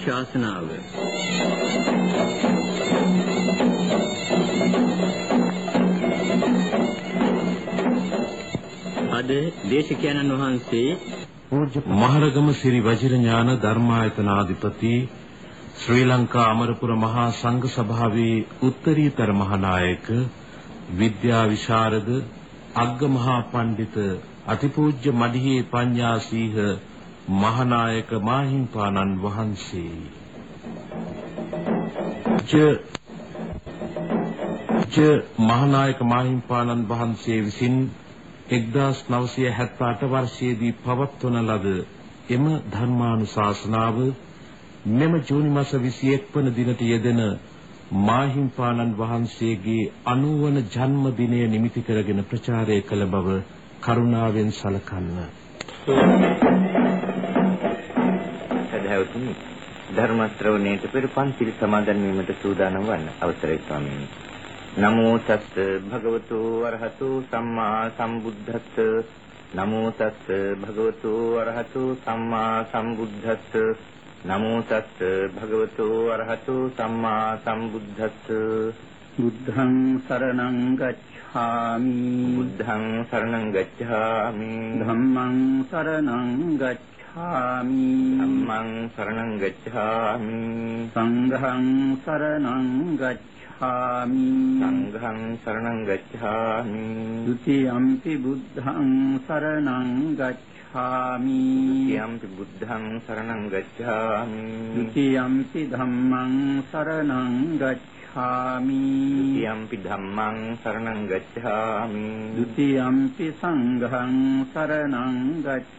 ධර්මානුශාසනාව අද දේශකයන්න් වහන්සේ මහරගම සිරි වජිරඥාන ධර්මායතනාධිපති ශ්‍රී ලංකා අමරපුර මහා සංඝ සභාවේ උත්තරීතර මහානායක විද්‍යා විශාරද අග්ග මහා පඬිත අතිපූජ්‍ය මඩිහේ පඤ්ඤාසීහ මහානායක මාහිම්පාණන් වහන්සේ ජ ජ මහානායක මාහිම්පාණන් වහන්සේ විසින් 1978 වර්ෂයේදී පවත්වන ලද එම ධර්මානුශාසනාව මෙම ජූනි මාස 21 වන දිනට යෙදෙන මාහිම්පාණන් වහන්සේගේ 90 වන ජන්මදිනය නිමිති කරගෙන ප්‍රචාරය කළ බව කරුණාවෙන් සලකන්න. සදහවතුනි ධර්ම ශ්‍රවණයට පෙර පන්සිල් සමාදන් වීමට සූදානම් වන්න අවසරයි ස්වාමීනි. නමෝ තස්ස භගවතු වරහතු සම්මා සම්බුද්දස්ස. නමෝ තස්ස භගවතු වරහතු සම්මා සම්බුද්දස්ස. නමෝ තස්ස භගවතු වරහතු සම්මා සම්බුද්දස්ස. බුද්ධං සරණං ගච්ඡාමි. බුද්ධං සරණං ගච්ඡාමි. ධම්මං සරණං ගච්ඡාමි ධම්මං සරණං ගච්ඡාමි සංඝං සරණං ගච්ඡාමි සංඝං සරණං ගච්ඡාමි ဒ ුතියම්පි බුද්ධං සරණං ගච්ඡාමි යම්පි බුද්ධං සරණං ගච්ඡාමි ဒ ුතියම්පි ධම්මං සරණං ගච්ඡාමි යම්පි ධම්මං සරණං ගච්ඡාමි ဒ ුතියම්පි සංඝං සරණං ගච්ඡාමි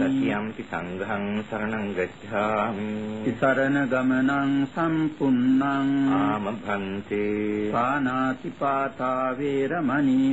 සතියම්පි සංඝං සරණං ගච්ඡාමි। සරණ ගමනං සම්පුන්නං ආම භන්තේ පානාති පාතා වේරමණී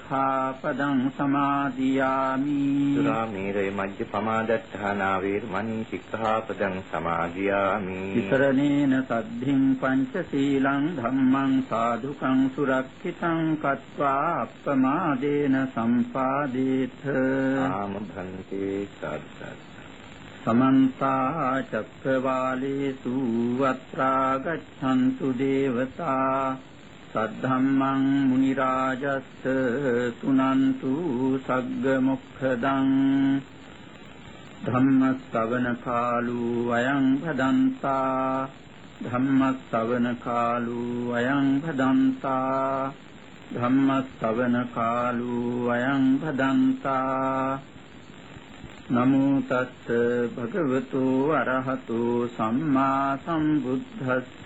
සික්ඛාපදං සමාදියාමි। සුරාමේරය මජ්ජ පමාදත්තානා වීරමණී සික්ඛාපදං සමාදියාමි। විතරණේන සද්ධින් පංචශීලං ධම්මං සාදුකං සුරක්ෂිතං කତ୍වා අප්පමාදේන සම්පාදේත। ආම භන්තේ සාද්දත් සමන්ත චක්කවාලේසු අත්‍රා ගච්ඡන්තු දේවතා සද්ධම්මං මුනි රාජස්ස සුනන්තු සග්ග මොක්ඛදං ධම්ම ශ්‍රවණ කාලෝ අයං භදන්තා ධම්ම ශ්‍රවණ කාලෝ අයං භදන්තා ධම්ම ශ්‍රවණ කාලෝ අයං භදන්තා නමෝ තස්ස භගවතු අරහතු සම්මා සම්බුද්දස්ස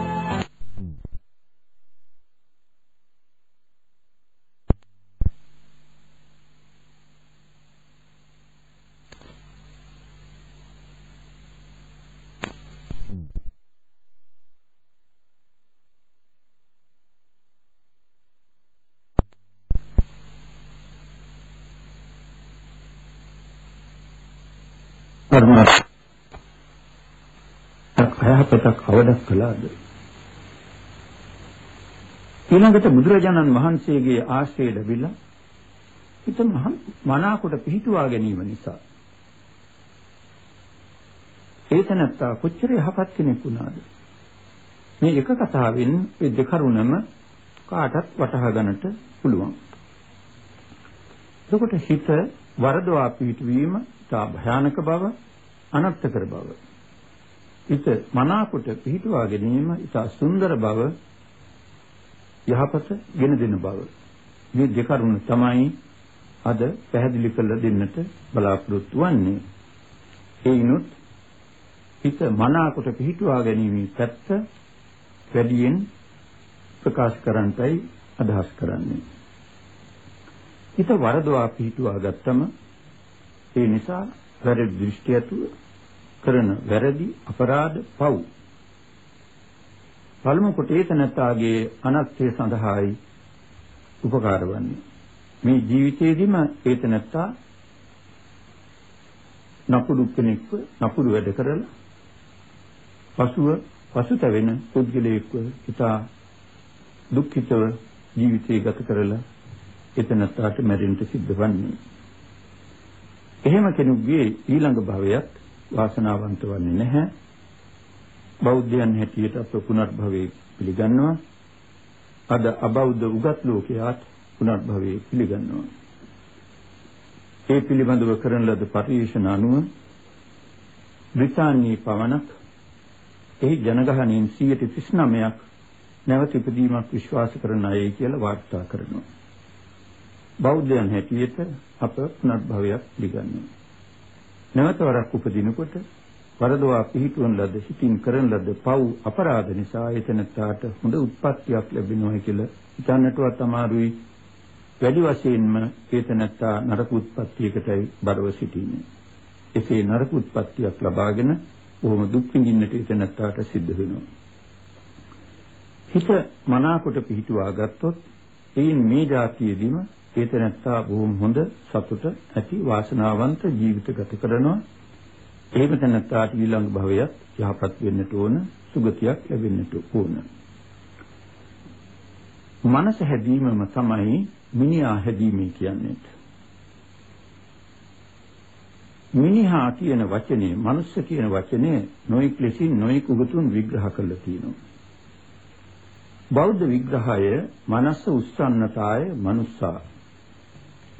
කර්මයක් අයහපතක් අවඩක් කළාද? ඊළඟට බුදුරජාණන් වහන්සේගේ ආශ්‍රය ලැබිලා හිත මනාකොට පිහිටුවා ගැනීම නිසා. ඒ තැනත්තා කොච්චර යහපත් කෙනෙක් වුණාද? මේ එක කතාවෙන් ඒ දෙකරුණම කාටත් වටහා ගන්නට පුළුවන්. එතකොට හිත වරදවා පිහිටවීම තා භයානක බව අනත්තකර බව. හිත මනාකොට පිහිටුවා ගැනීම ඉතා සුන්දර බව යහපත ගෙන දෙන බව. මේ දෙකරුණ තමයි අද පැහැදිලි කරලා දෙන්නට බලාපොරොත්තු වෙන්නේ. ඒිනුත් හිත මනාකොට පිහිටුවා ගැනීමේ පැත්ත වැඩියෙන් ප්‍රකාශ කරන්නයි අදහස් කරන්නේ. හිත වරදවා පිහිටුවා ගත්තම ඒ නිසා වැරදි දෘෂ්ටි ඇතුව කරන වැරදි අපරාධ පව් පළමු කොට ඒතනත්තාගේ අනත්ය සඳහායි උපකාර වන්නේ මේ ජීවිතේදීම ඒතනත්තා නපුරු කෙනෙක්ව නපුරු වැඩ කරලා පසුව පසුතැවෙන පුද්ගලයෙක්ව ඉතා දුක්ඛිතව ජීවිතය ගත කරලා එතනත්තාට මැරෙන්න සිද්ධ වන්නේ. එහෙම කෙනෙකුගේ ඊළඟ භවයත් වාසනාවන්ත වන්නේ නැහැ. බෞද්ධයන් හැටියට අප පුනර්භවයේ පිළිගන්නවා. අද අබෞද්ධ උගත් ලෝකයාත් පුනර්භවයේ පිළිගන්නවා. ඒ පිළිබඳව කරන ලද පරිශන අනුව බ්‍රිතාන්‍යයේ පවණක් එහි ජනගහනයෙන් 139ක් නැවත ඉපදීමක් විශ්වාස කරන අය කියලා වාර්තා කරනවා. බෞද්ධයන් හැටියට අප පුනර්භවයක් පිළිගන්නවා. නැවත වරක් උපදිනකොට වරදවා පිහිටුවන ලද සිතින් කරන ලද පව් අපරාධ නිසා එතනට හොඳ උත්පත්තියක් ලැබෙනවා කියලා හිතන්නටවත් අමාරුයි. වැඩි වශයෙන්ම එතනට නරක උත්පත්තියකටයි බරව සිටින්නේ. එසේ නරක උත්පත්තියක් ලබාගෙන බොහොම දුක් විඳින්නට එතනට සිද්ධ වෙනවා. හිත මනාකොට පිහිටුවා ගත්තොත් එයින් මේ જાතියෙදිම ඒ තැනත්තා බොහොම හොඳ සතුට ඇති වාසනාවන්ත ජීවිත ගත කරනවා. එහෙම තැනත්තාට ඊළඟ භවයක් යහපත් වෙන්නට ඕන, සුගතියක් ලැබෙන්නට ඕන. මනස හැදීමම තමයි මිනිහා හැදීමේ කියන්නේ. මිනිහා කියන වචනේ, මනුස්ස කියන වචනේ නොයික් ලෙසින් නොයික් උගතුන් විග්‍රහ කරලා තියෙනවා. බෞද්ධ විග්‍රහය මනස උස්සන්නතාය මනුස්සා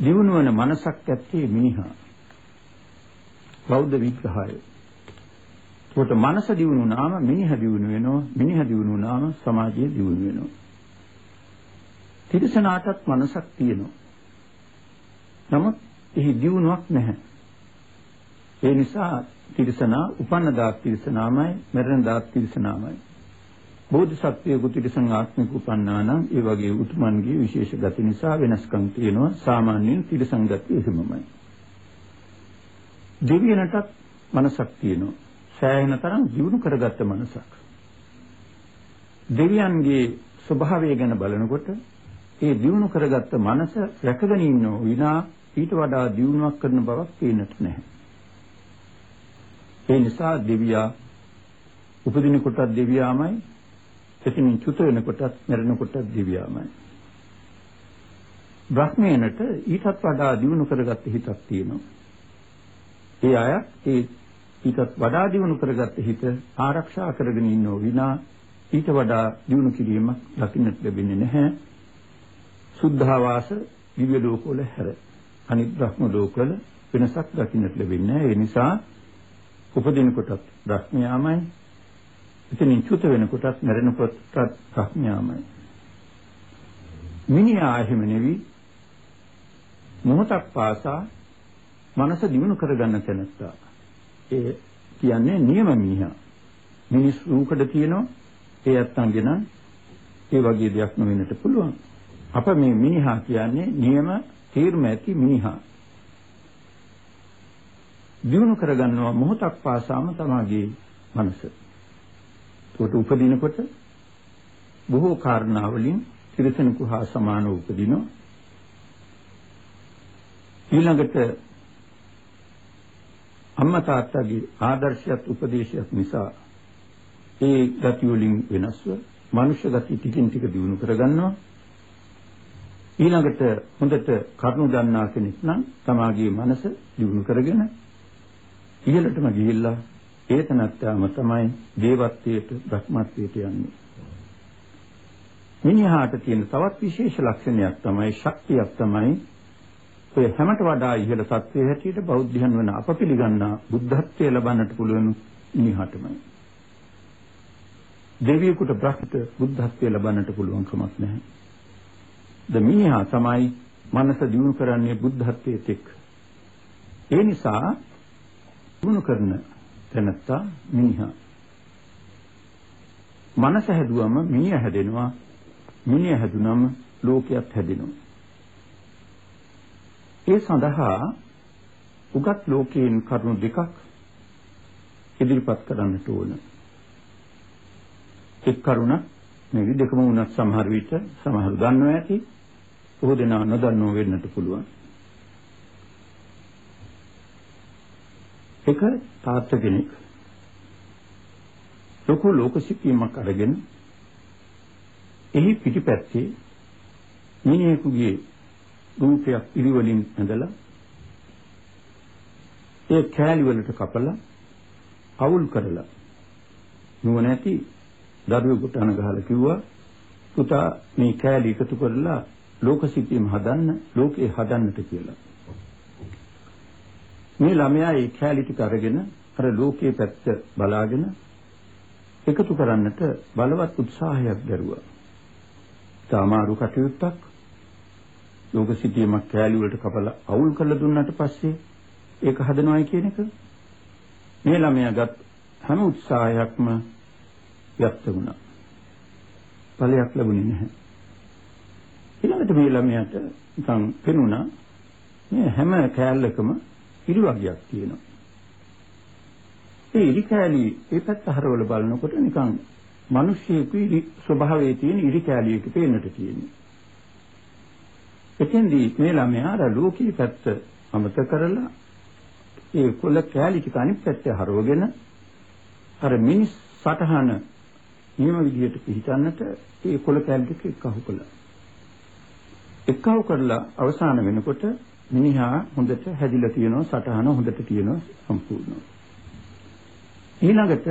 දියුණු වන මනසක් ඇත්තේ මිනිහා. බෞද්ධ විග්‍රහය. ඒකට මනස දියුණු නාම මිනිහ දියුණු වෙනවා. මිනිහ දියුණු නාම සමාජය දියුණු වෙනවා. තිරසනාටත් මනසක් තියෙනවා. නමුත් එහි දියුණුවක් නැහැ. ඒ නිසා තිරසනා උපන්න දාත් තිරසනාමයි මරණ දාත් තිරසනාමයි. බෝධිසත්වයේ කුතිරසං ආත්මික උපන්නා නම් ඒ වගේ උතුමන්ගේ විශේෂ ගති නිසා වෙනස්කම් තියෙනවා. සාමාන්‍යයෙන් තිරසං ගති එහෙමමයි. දෙවියනටත් මනසක් තියෙනවා. සෑහෙන තරම් ජීවුන කරගත්ත මනසක්. දෙවියන්ගේ ස්වභාවය ගැන බලනකොට ඒ දියුණු කරගත්ත මනස රැකගෙන ඉන්නෝ විනා ඊට වඩා දියුණුවක් කරන බවක් පේන්නට නැහැ. ඒ නිසා දෙවියා උපදින කොටත් දෙවියාමයි එතනින් චුත වෙනකොටත් මැරෙනකොටත් දිව්‍යාමයි. බ්‍රහ්මයන්ට ඊටත් වඩා දියුණු කරගත්ත හිතක් තියෙනවා. ඒ අය ඒ ඊටත් වඩා දියුණු කරගත්ත හිත ආරක්ෂා කරගෙන ඉන්නෝ විනා ඊට වඩා දියුණු කිරීමක් දකින්නට ලැබෙන්නේ නැහැ. සුද්ධාවාස දිව්‍ය ලෝකවල හැර අනිත් බ්‍රහ්ම ලෝකවල වෙනසක් දකින්නට ලැබෙන්නේ නැහැ. ඒ නිසා උපදින කොටත් බ්‍රහ්මයාමයි එතනින් චුත වෙනකොටත් මැරෙනකොටත් ප්‍රඥාමයි. මිනිහා එහෙම නෙවි මොහොතක් පාසා මනස දිනු කරගන්න තැනත්තා. ඒ කියන්නේ නියම මිනිහා. මිනිස් රූකඩ තියෙනවා ඒ අත්තන්ගෙන ඒ වගේ දෙයක් නොවෙන්නට පුළුවන්. අප මේ මිනිහා කියන්නේ නියම තීර්ම ඇති මිනිහා. දිනු කරගන්නවා මොහොතක් පාසාම තමගේ මනස. ඒකට උපදිනකොට බොහෝ කාරණා වලින් තිරසනකු හා සමානව උපදිනවා. ඊළඟට අම්මා තාත්තගේ ආදර්ශයත් උපදේශයත් නිසා ඒ ගති වලින් වෙනස්ව මනුෂ්‍ය ගති ටිකින් ටික දිනු කරගන්නවා. ඊළඟට හොඳට කරුණු දන්නා කෙනෙක් නම් තමාගේ මනස දිනු කරගෙන ඉහළටම ගිහිල්ලා ඒතනත්තාම තමයි දේවත්වයට බ්‍රහ්මත්වයට යන්නේ. මිනිහාට තියෙන තවත් විශේෂ ලක්ෂණයක් තමයි ශක්තියක් තමයි ඔය හැමට වඩා ඉහළ තත්ත්වයේ හැටියට බෞද්ධයන් වන අප පිළිගන්නා බුද්ධත්වයේ ලබන්නට පුළුවන් මිනිහාටමයි. දෙවියෙකුට බ්‍රහ්මත බුද්ධත්වයේ ලබන්නට පුළුවන් කමක් නැහැ. ද මිනිහා තමයි මනස දියුණු කරන්නේ බුද්ධත්වයේ එක්. ඒ නිසා දියුණු කරන තැනත්තා මිනිහා. මනස හැදුවම මිනිහ හැදෙනවා. මිනිහ හැදුනම ලෝකයක් හැදෙනවා. ඒ සඳහා උගත් ලෝකයෙන් කරුණු දෙකක් ඉදිරිපත් කරන්නට ඕන. එක් කරුණ මේ දෙකම වුණත් සමහර විට සමහර දන්නවා ඇති බොහෝ දෙනා නොදන්නව වෙන්නට පුළුවන්. එක තාත්ත කෙනෙක් ලොකු ලෝකසිපීමක් අරගෙන එහි පිටිපැත්තේ මිනිහෙකුගේ රූපයක් ඉරිවලින් ඇඳලා ඒ කෑලි වලට කපලා අවුල් කරලා නුවණැති දරුවෙකුට අන ගහලා කිව්වා පුතා මේ කෑලි එකතු කරලා ලෝක සිටීම හදන්න ලෝකේ හදන්නට කියලා. මේ ළමයා ඒ කැලි ටික අරගෙන අර ලෝකයේ පැත්ත බලාගෙන එකතු කරන්නට බලවත් උත්සාහයක් දරුවා. සාමාරු කටයුත්තක් ලෝක සිටීමක් කැලි වලට කපලා අවුල් කරලා දුන්නාට පස්සේ ඒක හදනවයි කියන එක මේ ළමයාගත් හැම උත්සාහයක්ම යක්ත වුණා. ඵලයක් ලැබුණේ නැහැ. ඊළඟට මේ ළමයාට නිකන් පෙනුණා මේ හැම කැලලකම ඉරි වර්ගයක් තියෙනවා. ඒ ඉරි කෑලි ඒ පැත්ත හරවල බලනකොට නිකන් මිනිස්සෙකු ඉරි ස්වභාවයේ තියෙන ඉරි කෑලියක පේන්නට තියෙනවා. එතෙන්දී මේ ළමයා අර ලෝකී පැත්ත අමතක කරලා ඒ කොළ කෑලි ටික අනිත් පැත්තේ හරවගෙන අර මිනිස් සටහන නියම විදිහට පිළිතන්නට ඒ කොළ කෑලි ටික එක්කහු කළා. එක්කහු කරලා අවසාන වෙනකොට මිනිහා හොඳට හැදිලා තියෙනවා සටහන හොඳට තියෙනවා සම්පූර්ණව. ඊළඟට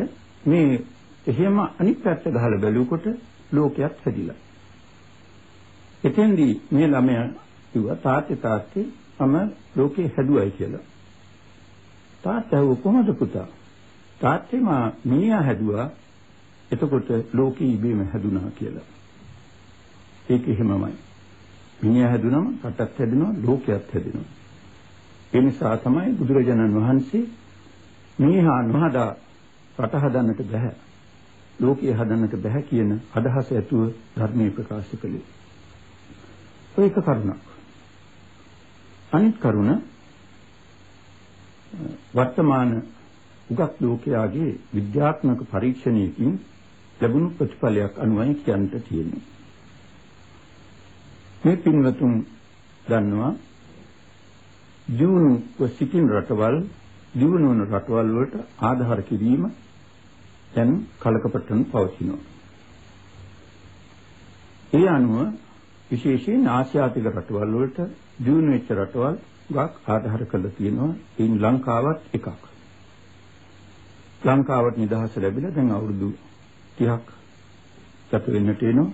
මේ එහෙම අනිත් පැත්ත ගහලා බැලුවකොට ලෝකයක් හැදිලා. එතෙන්දී මේ ළමයා කිව්වා තාත්තේ තාත්තේ මම ලෝකේ හැදුවයි කියලා. තාත්තා කොහොමද පුතා? තාත්තේ මා මිනිහා හැදුවා. එතකොට ලෝකේ ඉබේම හැදුනා කියලා. ඒක එහෙමමයි. මිනිහා හැදුනම රටක් හැදෙනවා ලෝකයක් හැදෙනවා. ඒ නිසා තමයි බුදුරජාණන් වහන්සේ මිනිහා නොහදා රට හදන්නට බෑ. ලෝකය හදන්නට බෑ කියන අදහස ඇතුව ධර්මයේ ප්‍රකාශ කළේ. ඒක කරුණක්. අනිත් කරුණ වර්තමාන උගත් ලෝකයාගේ විද්‍යාත්මක පරීක්ෂණයකින් ලැබුණු ප්‍රතිඵලයක් අනුවයි කියන්නට තියෙන්නේ. මේ පින්වතුන් දන්නවා දියුණුව සිටින රටවල් දියුණුවන රටවල් වලට ආධාර කිරීම දැන් කලකපටන් පවතිනවා. ඒ අනුව විශේෂයෙන් ආසියාතික රටවල් වලට දියුණු වෙච්ච රටවල් ගක් ආධාර කරලා තියෙනවා. ඒන් ලංකාවත් එකක්. ලංකාවට නිදහස ලැබිලා දැන් අවුරුදු 30ක් ගත වෙන්නට එනවා.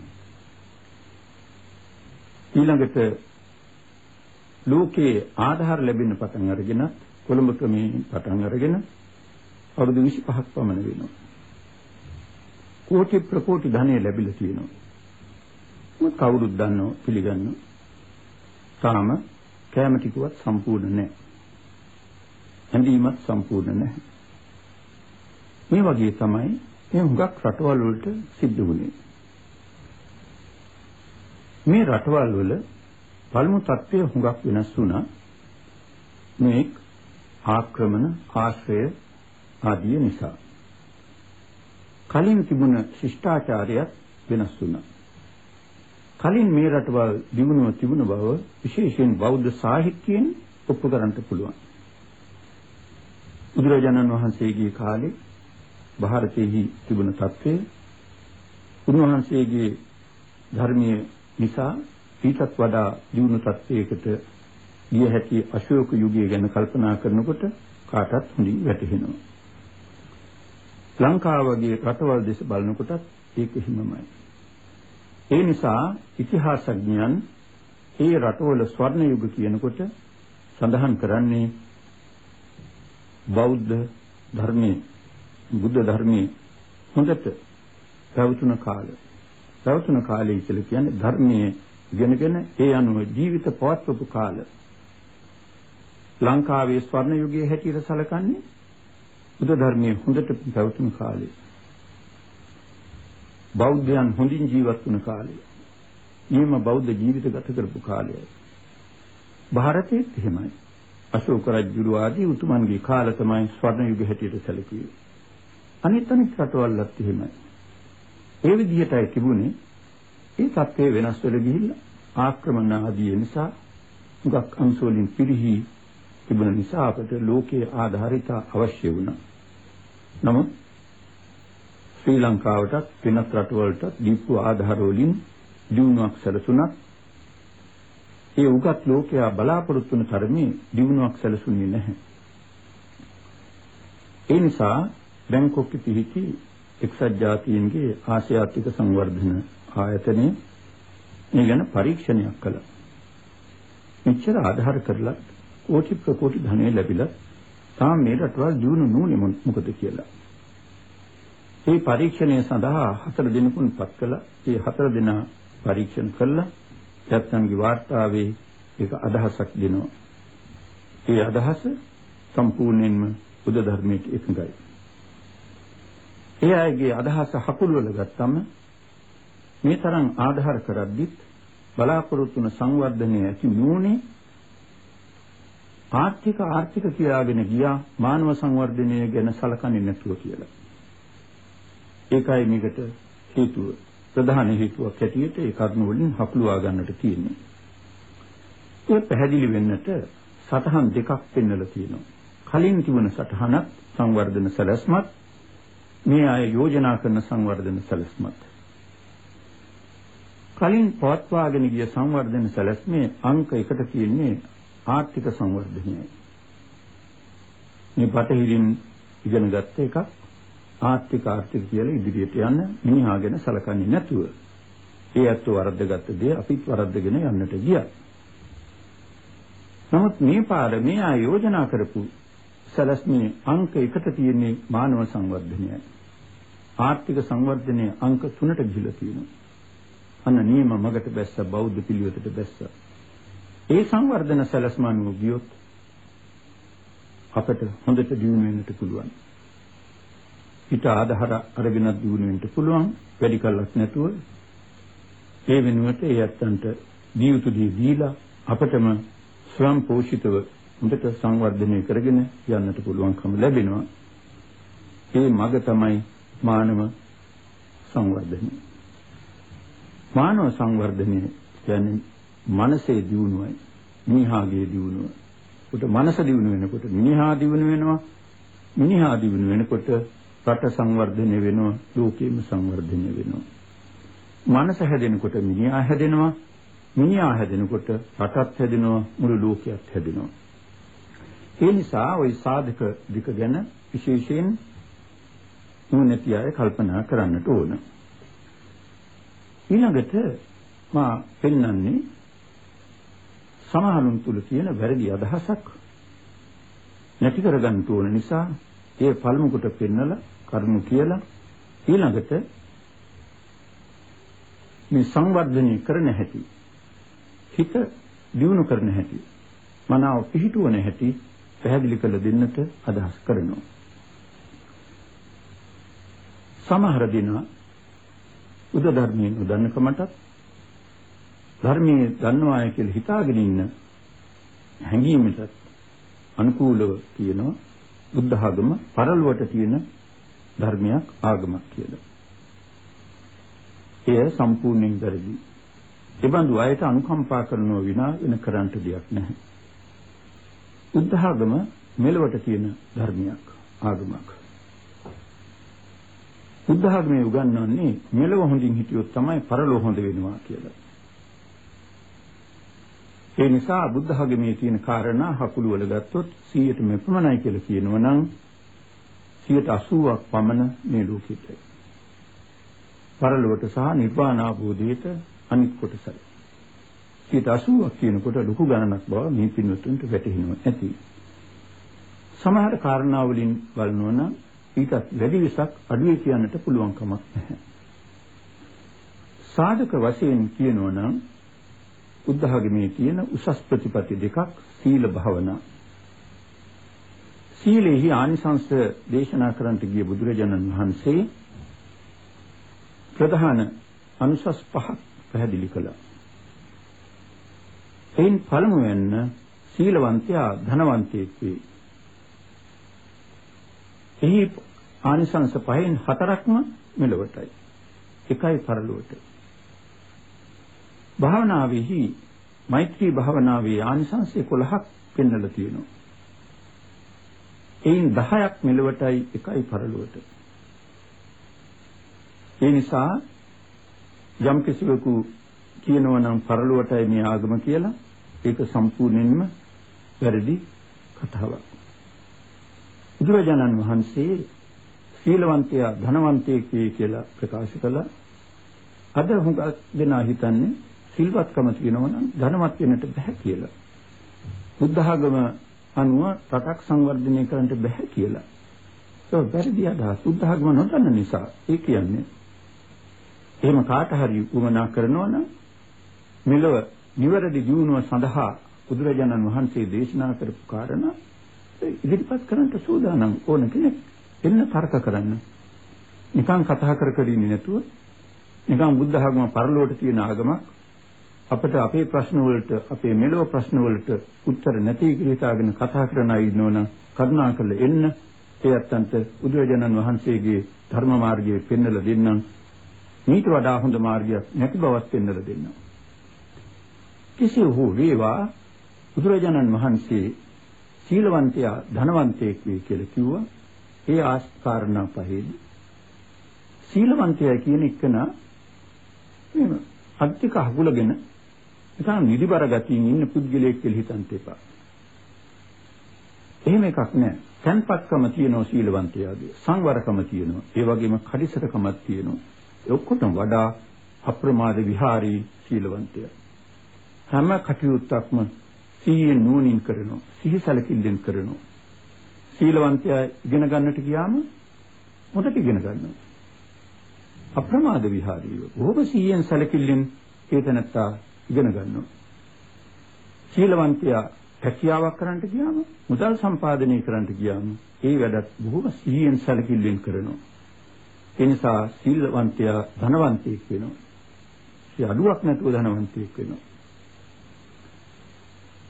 ඊළඟට ලෝකයේ ආධාර ලැබෙන පටන් අරගෙන කොළඹ ක්‍රමයෙන් පටන් අරගෙන අවුරුදු 25ක් පමණ වෙනවා. කෝටි ප්‍රකෝටි ධනෙ ලැබිලා තියෙනවා. මොකද කවුරුත් දන්නව පිළිගන්නව. තාම කැම ටිකවත් සම්පූර්ණ නැහැ. ඇඳීමත් සම්පූර්ණ නැහැ. මේ වගේ තමයි මේ හුඟක් රටවල් වලට සිද්ධ වුණේ. මේ රටවල් වල පළමු தත්ත්වය හුඟක් වෙනස් වුණා. මේ ආක්‍රමණ ආශ්‍රය ආදී නිසා. කලින් තිබුණ ශිෂ්ටාචාරයත් වෙනස් වුණා. කලින් මේ රටවල් දිනුව තිබුණ බව විශේෂයෙන් බෞද්ධ සාහිත්‍යයෙන් ඔප්පු කරන්න පුළුවන්. බුදුරජාණන් වහන්සේගේ කාලේ ಭಾರತයේහි තිබුණ தත්ත්වය උන්වහන්සේගේ ධර්මයේ නිසා ඊටත් වඩා දියුණු තත්වයකට ගිය හැටි අශෝක යුගය ගැන කල්පනා කරනකොට කාටත් හොඳින් වැටහෙනවා. ලංකාව වගේ රටවල් දෙස බලනකොටත් ඒක හිමමයි. ඒ නිසා ඉතිහාසඥයන් ඒ රටවල ස්වර්ණ යුග කියනකොට සඳහන් කරන්නේ බෞද්ධ ධර්මයේ බුද්ධ ධර්මයේ හොඳට පැවතුන කාලය. සවසන කාලය කියලා කියන්නේ ධර්මයේ ඉගෙනගෙන ඒ අනුව ජීවිත පවත්වපු කාල. ලංකාවේ ස්වර්ණ යුගයේ හැටියට සැලකන්නේ බුදු ධර්මයේ හොඳට පැවතුණු කාලය. බෞද්ධයන් හොඳින් ජීවත් වුණු කාලය. නියම බෞද්ධ ජීවිත ගත කරපු කාලයයි. ಭಾರತයේත් එහෙමයි. අශෝක රජු ආදී උතුමන්ගේ කාලය තමයි ස්වර්ණ යුග හැටියට සැලකුවේ. අනිත් අනිත් රටවල්වත් එහෙමයි. ඒ විදිහටයි තිබුණේ. ඒ තත්ත්වය වෙනස් වෙලා ගිහිල්ලා ආක්‍රමණ ආදී නිසා මුගක් අංශ වලින් පිරිහි තිබුණ නිසා අපට ලෝකයේ ආධාරිත අවශ්‍ය වුණා. නමුත් ශ්‍රී ලංකාවටත් වෙනත් රටවලටත් දීපු ආධාර වලින් දිනුවක් සැලසුණා. ඒ උගත් ලෝකයා බලාපොරොත්තු වන තරමේ දිනුවක් සැලසුන්නේ නැහැ. ඒ නිසා බැංකොක්කේ පිහිටි එක්සත් ජාතීන්ගේ ආසියාතික සංවර්ධන ආයතනයේ මේ ගැන පරීක්ෂණයක් කළා. මෙච්චර ආධාර කරලා කෝටි ප්‍රකෝටි ධනෙ ලැබිලා තාම මේ රටවල් දිනු නූනේ මොකද කියලා. මේ පරීක්ෂණය සඳහා හතර දිනකුන් පත් කළා. මේ හතර දින පරීක්ෂණ කළා. යත්තන්ගේ වාර්තාවේ ඒක අදහසක් දෙනවා. ඒ අදහස සම්පූර්ණයෙන්ම බුද්ධ ධර්මයට එකඟයි. ඒ අයගේ අදහස හකුළුවල ගත්තම මේ තරම් ආධාර කරද්දිත් බලාපොරොත්තු වන සංවර්ධනය ඇති නුනේ ආර්ථික ආර්ථික කියාගෙන ගියා මානව සංවර්ධනය ගැන සලකන්නේ නැතුව කියලා. ඒකයි මේකට හේතුව. ප්‍රධාන හේතුවක් ඇටියට ඒ කරුණ වලින් හකුලවා ගන්නට තියෙන්නේ. ඒ පැහැදිලි වෙන්නට සටහන් දෙකක් පෙන්වලා තියෙනවා. කලින් තිබුණ සටහනක් සංවර්ධන සැලැස්මත් මේ අය යෝජනා කරන සංවර්ධන සැලැස්මත්. කලින් පවත්වාගෙන ගිය සංවර්ධන සැලැස්මේ අංක එකට තියෙන්නේ ආර්ථික සංවර්ධනයයි. මේ පටහිරින් ඉගෙන ගත්ත එකක් ආර්ථික ආර්ථික කියලා ඉදිරියට යන්න මිනිහා ගැන සලකන්නේ නැතුව ඒ අත්ව වරද්දගත්ත දේ අපිත් වරද්දගෙන යන්නට ගියා. නමුත් මේ පාර මේ ආයෝජනා කරපු සැලැස්මේ අංක එකට තියෙන්නේ මානව සංවර්ධනයයි. ආර්ථික සංවර්ධනයේ අංක 3ට ගිහිලා තියෙනවා. අන්න නියම මගට බැස්ස බෞද්ධ පිළිවෙතට බැස්ස. ඒ සංවර්ධන සැලැස්මන් ගියොත් අපට හොඳට දියුණු වෙන්නට පුළුවන්. හිත ආධාර අරගෙන දියුණු වෙන්න පුළුවන් වැඩි කලක් නැතුව ඒ වෙනුවට ඒ ඇත්තන්ට දී යුතු දී දීලා අපටම ස්වයං පෝෂිතව හොඳට සංවර්ධනය කරගෙන යන්නට පුළුවන්කම ලැබෙනවා. ඒ මඟ තමයි මානව සංවර්ධනය. මානව සංවර්ධනය කියන්නේ මනසේ දියුණුවයි මිනිහාගේ දියුණුව. උට මනස දියුණු වෙනකොට මිනිහා දියුණු වෙනවා. මිනිහා දියුණු වෙනකොට රට සංවර්ධනය වෙනවා, ලෝකෙම සංවර්ධනය වෙනවා. මනස හැදෙනකොට මිනිහා හැදෙනවා. මිනිහා හැදෙනකොට රටත් හැදෙනවා, මුළු ලෝකයක් හැදෙනවා. ඒ නිසා ওই සාධක දෙක ගැන විශේෂයෙන් නුවණැති අය කල්පනා කරන්නට ඕන. ඊළඟට මා පෙන්වන්නේ සමහරුන් තුල තියෙන වැරදි අදහසක් නැති කරගන්න ඕන නිසා ඒ පළමු කොට පෙන්නලා කරුණු කියලා ඊළඟට මේ සංවර්ධනය කරන හැටි හිත දියුණු කරන හැටි මනාව පිහිටුවන හැටි පැහැදිලි කළ දෙන්නට අදහස් කරනවා සමහර දින උද ධර්මයෙන් උදන්නකමටත් ධර්මයේ දන්නවාය කියලා හිතාගෙන ඉන්න හැඟීමට අනුකූලව කියනවා බුද්ධ ආගම පරලොවට තියෙන ධර්මයක් ආගමක් කියලා. එය සම්පූර්ණයෙන් වැරදි. ඒබඳු අයට අනුකම්පා කරනව විනා වෙන කරන්ට දෙයක් නැහැ. බුද්ධ ආගම මෙලවට තියෙන ධර්මයක් ආගමක්. බුද්ධ ආගමේ උගන්වන්නේ මෙලව හොඳින් හිටියොත් තමයි පරලොව හොඳ වෙනවා කියලා. ඒ නිසා බුද්ධ ආගමේ තියෙන කාරණා හකුළු වල ගත්තොත් 100ට මෙපමණයි කියලා කියනවා නම් 180ක් පමණ මේ ලෝකෙට. පරලොවට සහ නිර්වාණ අවබෝධයට අනිත් කොටසයි. 180ක් කියනකොට ලොකු ගණනක් බව මේ පින්වතුන්ට වැටහෙනවා ඇති. සමහර කාරණා වලින් බලනවා නම් ඊටත් වැඩි විසක් අඩුවේ කියන්නට පුළුවන් කමක් නැහැ. සාධක වශයෙන් කියනවා නම් බුද්ධ학මේ තියෙන උසස් ප්‍රතිපatti දෙකක් සීල භාවනා. සීලෙහි ආනිසංස දේශනා කරන්නට ගිය බුදුරජාණන් වහන්සේ ප්‍රධාන අනුසස් පහක් පැහැදිලි කළා. එයින් පළමුවෙන්න සීලවන්තයා ධනවන්තයෙක් වේ. එහි ආනිසංස පහෙන් හතරක්ම මෙලොවටයි. එකයි පරලොවට. භාවනාවේහි මෛත්‍රී භාවනාවේ ආනිසංස 11ක් පෙන්වලා තියෙනවා. එයින් 10ක් මෙලොවටයි එකයි පරලොවට. ඒ නිසා යම් කිසිවෙකු කියනවා නම් පරලොවටයි මේ ආගම කියලා ඒක සම්පූර්ණයෙන්ම වැරදි කතාවක්. බුදුරජාණන් වහන්සේ සීලවන්තයා ධනවන්තයෙක් කියලා ප්‍රකාශ කළා. අද හුඟක් දෙනා හිතන්නේ සිල්වත්කම තියෙනවා නම් ධනවත් වෙන්නට බෑ කියලා. බුද්ධ ආගම අනුව රටක් සංවර්ධනය කරන්නට බෑ කියලා. ඒක වැරදි අදහස්. බුද්ධ ආගම නොදන්න නිසා ඒ කියන්නේ එහෙම කාට හරි උවමනා කරනවා නම් මෙලොව නිවැරදි ජීවණය සඳහා බුදුරජාණන් වහන්සේ දේශනා කරපු කාරණා ඉදිරිපත් කරන්නට සූදානම් ඕන කෙනෙක් එන්න තර්ක කරන්න. නිකන් කතා කර කර ඉන්නේ නැතුව නිකන් බුද්ධ ආගම පරලෝට තියෙන ආගමක් අපිට අපේ ප්‍රශ්න වලට අපේ මෙලොව ප්‍රශ්න වලට උත්තර නැති කියලා හිතාගෙන කතා කරන අය ඉන්නවනම් කරුණාකරලා එන්න. ඒ අත්තන්ට බුදුරජාණන් වහන්සේගේ ධර්ම මාර්ගයේ පෙන්වලා දෙන්නම්. මීට වඩා හොඳ මාර්ගයක් නැති බවත් පෙන්වලා දෙන්නම්. කෙසේ හෝ වේවා බුදුරජාණන් වහන්සේ සීලවන්තයා ධනවන්තයෙක් වේ කියලා කිව්වා ඒ ආස්කාරණා පහේදී සීලවන්තයා කියන එකන මේ අත්තික හගුලගෙන නිකන් නිදිබර ගතියින් ඉන්න පුද්ගලයෙක් කියලා හිතන්න එපා. එහෙම එකක් නැහැ. තන්පත්කම තියෙනවා සීලවන්තයාගේ. සංවරකම තියෙනවා. ඒ වගේම කඩිසරකමක් තියෙනවා. ඒ ඔක්කොටම වඩා අප්‍රමාද විහාරී සීලවන්තයා. හැම කටයුත්තක්ම සිහියෙන් නුවණින් කරනවා. සිහි සැලකිල්ලෙන් කරනවා. සීලවන්තයා ඉගෙන ගන්නට ගියාම හොඳට ඉගෙන ගන්නවා. අප්‍රමාද විහාරීව. බොහොම සිහියෙන් සැලකිල්ලෙන් ඒතනත්තා ඉගෙන ගන්නවා. සීලවන්තයා හැකියාවක් කරන්නට ගියාම මුදල් සම්පාදනය කරන්නට ගියාම ඒ වැඩත් බොහොම සිහියෙන් සැලකිල්ලෙන් කරනවා. ඒ නිසා සීලවන්තයා ධනවන්තයෙක් වෙනවා. ඒ අඩුවක් නැතුව ධනවන්තයෙක් වෙනවා.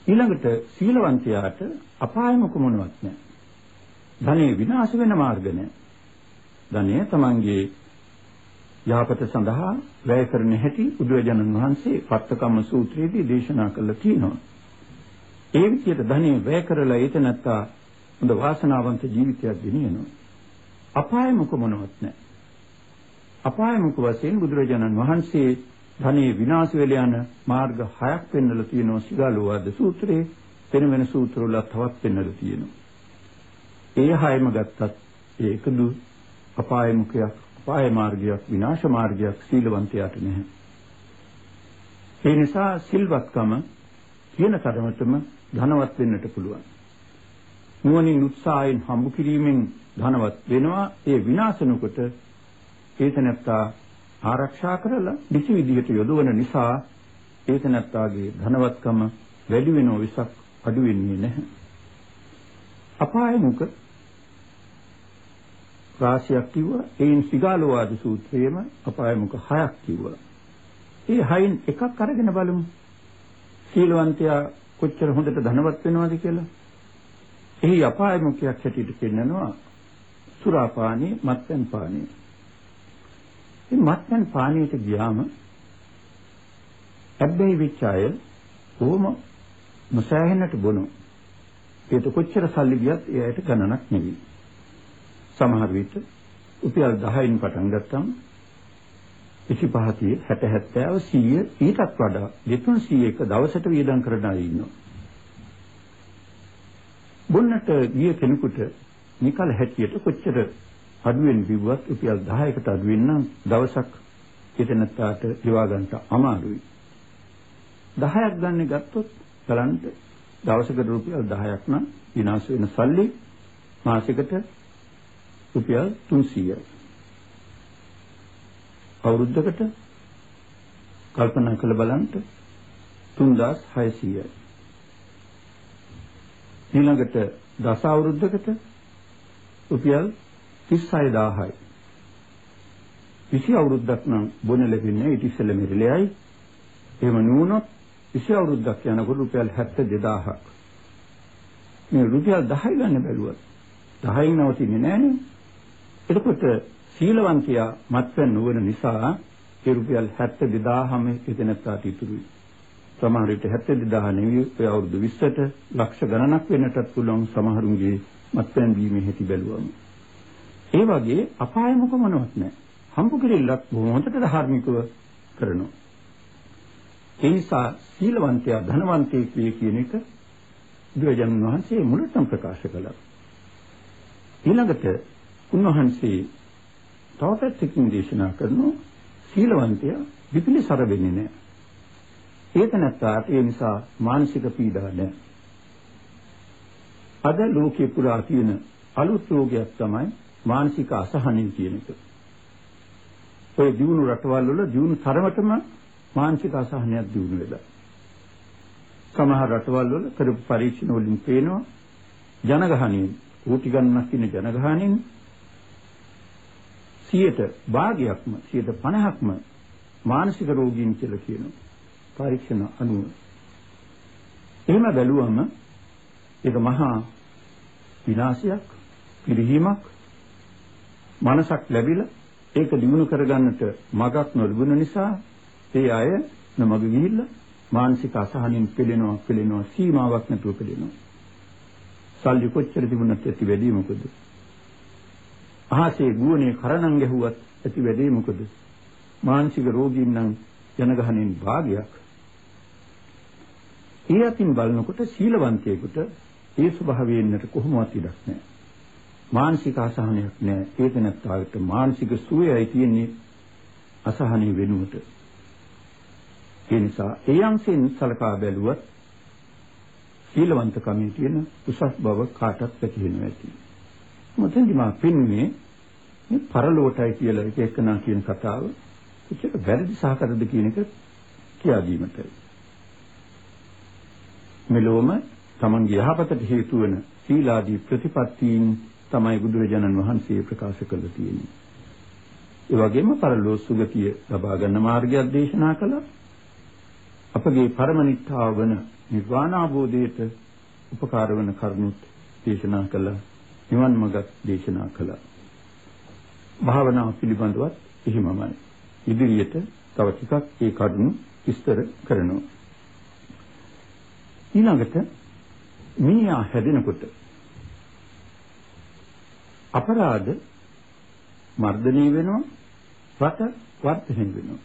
ඊළඟට සීලවන්තයාට අපායමුක මොනවත් නැහැ. ධනෙ විනාශ වෙන මාර්ග නැහැ. ධනය තමන්ගේ යහපත සඳහා වැය කරන හැටි බුදුරජාණන් වහන්සේ පත්තකම්ම සූත්‍රයේදී දේශනා කළා තියෙනවා. ඒ විදිහට ධනෙ වැය කරලා ඒක නැත්තා හොඳ වාසනාවන්ත ජීවිතයක් ගෙනියනවා. අපාය මුක මොනවත් නැහැ. අපාය මුක වශයෙන් බුදුරජාණන් වහන්සේ ධනෙ විනාශ වෙලා යන මාර්ග හයක් පෙන්වලා තියෙනවා සිගාලෝවාද සූත්‍රයේ වෙන වෙන සූත්‍රවල තවත් පෙන්වලා තියෙනවා. ඒ හයම ගත්තත් ඒකදු අපාය මුකයක් පාය මාර්ගයක් විනාශ මාර්ගයක් සීලවන්තයාට නැහැ. ඒ නිසා සිල්වත්කම කියන තරමටම ධනවත් වෙන්නට පුළුවන්. නුවණින් උත්සාහයෙන් හම්බ කිරීමෙන් ධනවත් වෙනවා ඒ විනාශනකොට ඒතනත්තා ආරක්ෂා කරලා කිසි විදිහට යොදවන නිසා ඒතනත්තාගේ ධනවත්කම වැඩි වෙනව විසක් අඩු වෙන්නේ නැහැ. අපාය මුක රාශියක් කිව්වා. එයින් සිගාලෝවාද සූත්‍රයේම අපායමුක හයක් කිව්වා. ඒ හයින් එකක් අරගෙන බලමු. සීලවන්තයා කොච්චර හොඳට ධනවත් වෙනවද කියලා. එහි අපායමුකයක් හැටියට පෙන්නනවා සුරාපානී මත්පැන් පානී. මේ මත්පැන් පානීයට ගියාම හැබැයි විචාය කොහොම නොසෑහෙන්නට බොනෝ. ඒක කොච්චර සල්ලි ගියත් එයාට ගණනක් නෙවෙයි. සමහර විට රුපියල් 10න් පටන් ගත්තම 25 60 70 100 ඊටත් වඩා 200ක දවසට වියදම් කරන අය ඉන්නවා. බොන්නට ගිය කෙනෙකුට නිකල් හැටියට කොච්චර අඩුවෙන් බිව්වත් රුපියල් 10කට අඩුවෙන් නම් දවසක් එතනටට ගෙවා ගන්නට අමාරුයි. 10ක් ගන්න ගත්තොත් බලන්න දවසකට රුපියල් 10ක් නම් විනාශ වෙන සල්ලි මාසෙකට රුපියල් 300යි. අවුරුද්දකට කල්පනා කරලා බලන්න 3600යි. ඊළඟට දස අවුරුද්දකට රුපියල් 36000යි. 20 අවුරුද්දක් නම් බොන ලැබෙන්නේ ඊට ඉස්සෙල්ල මෙරිලෙයි. එහෙම නුනොත් 20 අවුරුද්දක් යනකොට රුපියල් 72000ක්. මේ රුපියල් 10 ගන්න බැලුවත් 10න් නවතින්නේ නැහනේ. එතකොට සීලවන්තයා මත්පැන් නොවන නිසා ඒ රුපියල් 72000ම එතනට ඉතුරුයි. සමහර විට 72000 නෙවෙයි ඔය අවුරුදු 20ට ලක්ෂ ගණනක් වෙන්නටත් පුළුවන් සමහරුන්ගේ මත්පැන් බීමේ හැටි බැලුවම. ඒ වගේ අපාය මොකමනවත් නැහැ. හම්බ කෙරෙල්ලක් බොහොම හොඳට ධාර්මිකව කරනවා. ඒ නිසා සීලවන්තයා ධනවන්තයෙක් වේ කියන එක බුදුරජාණන් වහන්සේ මුලටම ප්‍රකාශ කළා. ඊළඟට උන්වහන්සේ තව පැත්තකින් දේශනා කරනවා සීලවන්තයා විපිලිසර වෙන්නේ නැහැ. ඒක නැත්තාට ඒ නිසා මානසික පීඩා නැහැ. අද ලෝකේ පුරා තියෙන අලුත් රෝගයක් තමයි මානසික අසහනය කියන එක. ඔය දියුණු රටවල් වල දියුණු තරමටම මානසික අසහනයක් දියුණු වෙලා. සමහර රටවල් වල කරපු පරීක්ෂණ වලින් පේනවා ජනගහණයෙන් කෝටි ගණනක් ඉන්න ජනගහණයෙන් 100ට භාගයක්ම 150ක්ම මානසික රෝගීන් කියලා කියනවා. පරීක්ෂණ අනුව. එහෙම බැලුවම ඒක මහා විනාශයක්, පිරිහීමක්, මනසක් ලැබිලා ඒක දිනු කරගන්නට මගක් නොලැබුණ නිසා ඒ අය නමග ගිහිල්ලා මානසික අසහනින් පෙළෙනවා, පෙළෙනවා, සීමාවක් නැතුව පෙළෙනවා. සල්ලි කොච්චර තිබුණත් ඇති වැඩි මොකද? අහසේ ගුවනේ කරණම් ගැහුවත් ඇති වැඩි මොකද? මානසික රෝගීන් නම් ජනගහණයෙන් භාගයක්. ඒ අතින් බලනකොට සීලවන්තයෙකුට ඒ ස්වභාවයෙන්ට කොහොමවත් ඉඩක් නැහැ. මානසික අසහනයක් නැහැ. ඒක නැත්තාට මානසික සුවයයි තියෙන්නේ අසහනෙ වෙනුවට. ඒ නිසා ඒ අංශෙන් සලකා බැලුවත් සීලවන්තකමේ තියෙන උසස් බව කාටත් පැහැදිලිව ඇති. මොතෙන්දි මා පින්නේ මේ පරලෝටයි කියලා එක එකනා කියන කතාව කොච්චර වැරදි සහකරද කියන එක කියා දීමටයි. මෙලොවම තමන්ගේ යහපතට හේතු වන සීලාදී ප්‍රතිපත්තීන් තමයි බුදුරජාණන් වහන්සේ ප්‍රකාශ කළ තියෙන්නේ. ඒ වගේම පරලෝක සුගතිය ලබා ගන්න මාර්ගයක් දේශනා කළා. අපගේ පරමනිත්තාව වන නිර්වාණ අවබෝධයට උපකාර වන කරුණුත් දේශනා කළා. නිවන් මඟත් දේශනා කළා. භාවනාව පිළිබඳවත් එහිමමයි. ඉදිරියට තව ටිකක් ඒ කරුණු විස්තර කරනවා. ඊළඟට මීයා හැදෙනකොට අපරාධ මර්ධනය වෙනවා රට වර්ධනය වෙනවා.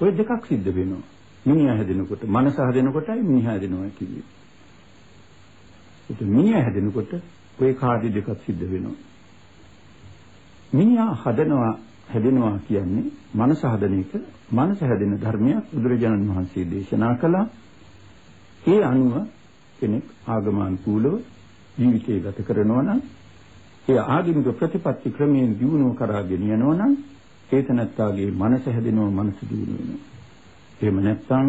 ඔය දෙකක් සිද්ධ වෙනවා. මිනිහා හැදෙනකොට මනස හැදෙනකොටයි මිනිහා හැදෙනවා කිව්වේ ඒක මිනිහා හැදෙනකොට ඔය කාර්ය දෙකක් සිද්ධ වෙනවා. මිනිහා හදනවා හැදෙනවා කියන්නේ මනස හදන එක මනස හැදෙන ධර්මයක් බුදුරජාණන් වහන්සේ දේශනා කළා. ඒ අනුව කෙනෙක් ආගමනුකූලව ජීවිතය ගත කරනවා නම් ඒ ආගමික ප්‍රතිපත්ති ක්‍රමයෙන් දියුණුව කරා ගෙනියනවා නම් ඒ තනත්තාගේ මනස හැදෙනවා මනස දියුණු වෙනවා. එහෙම නැත්නම්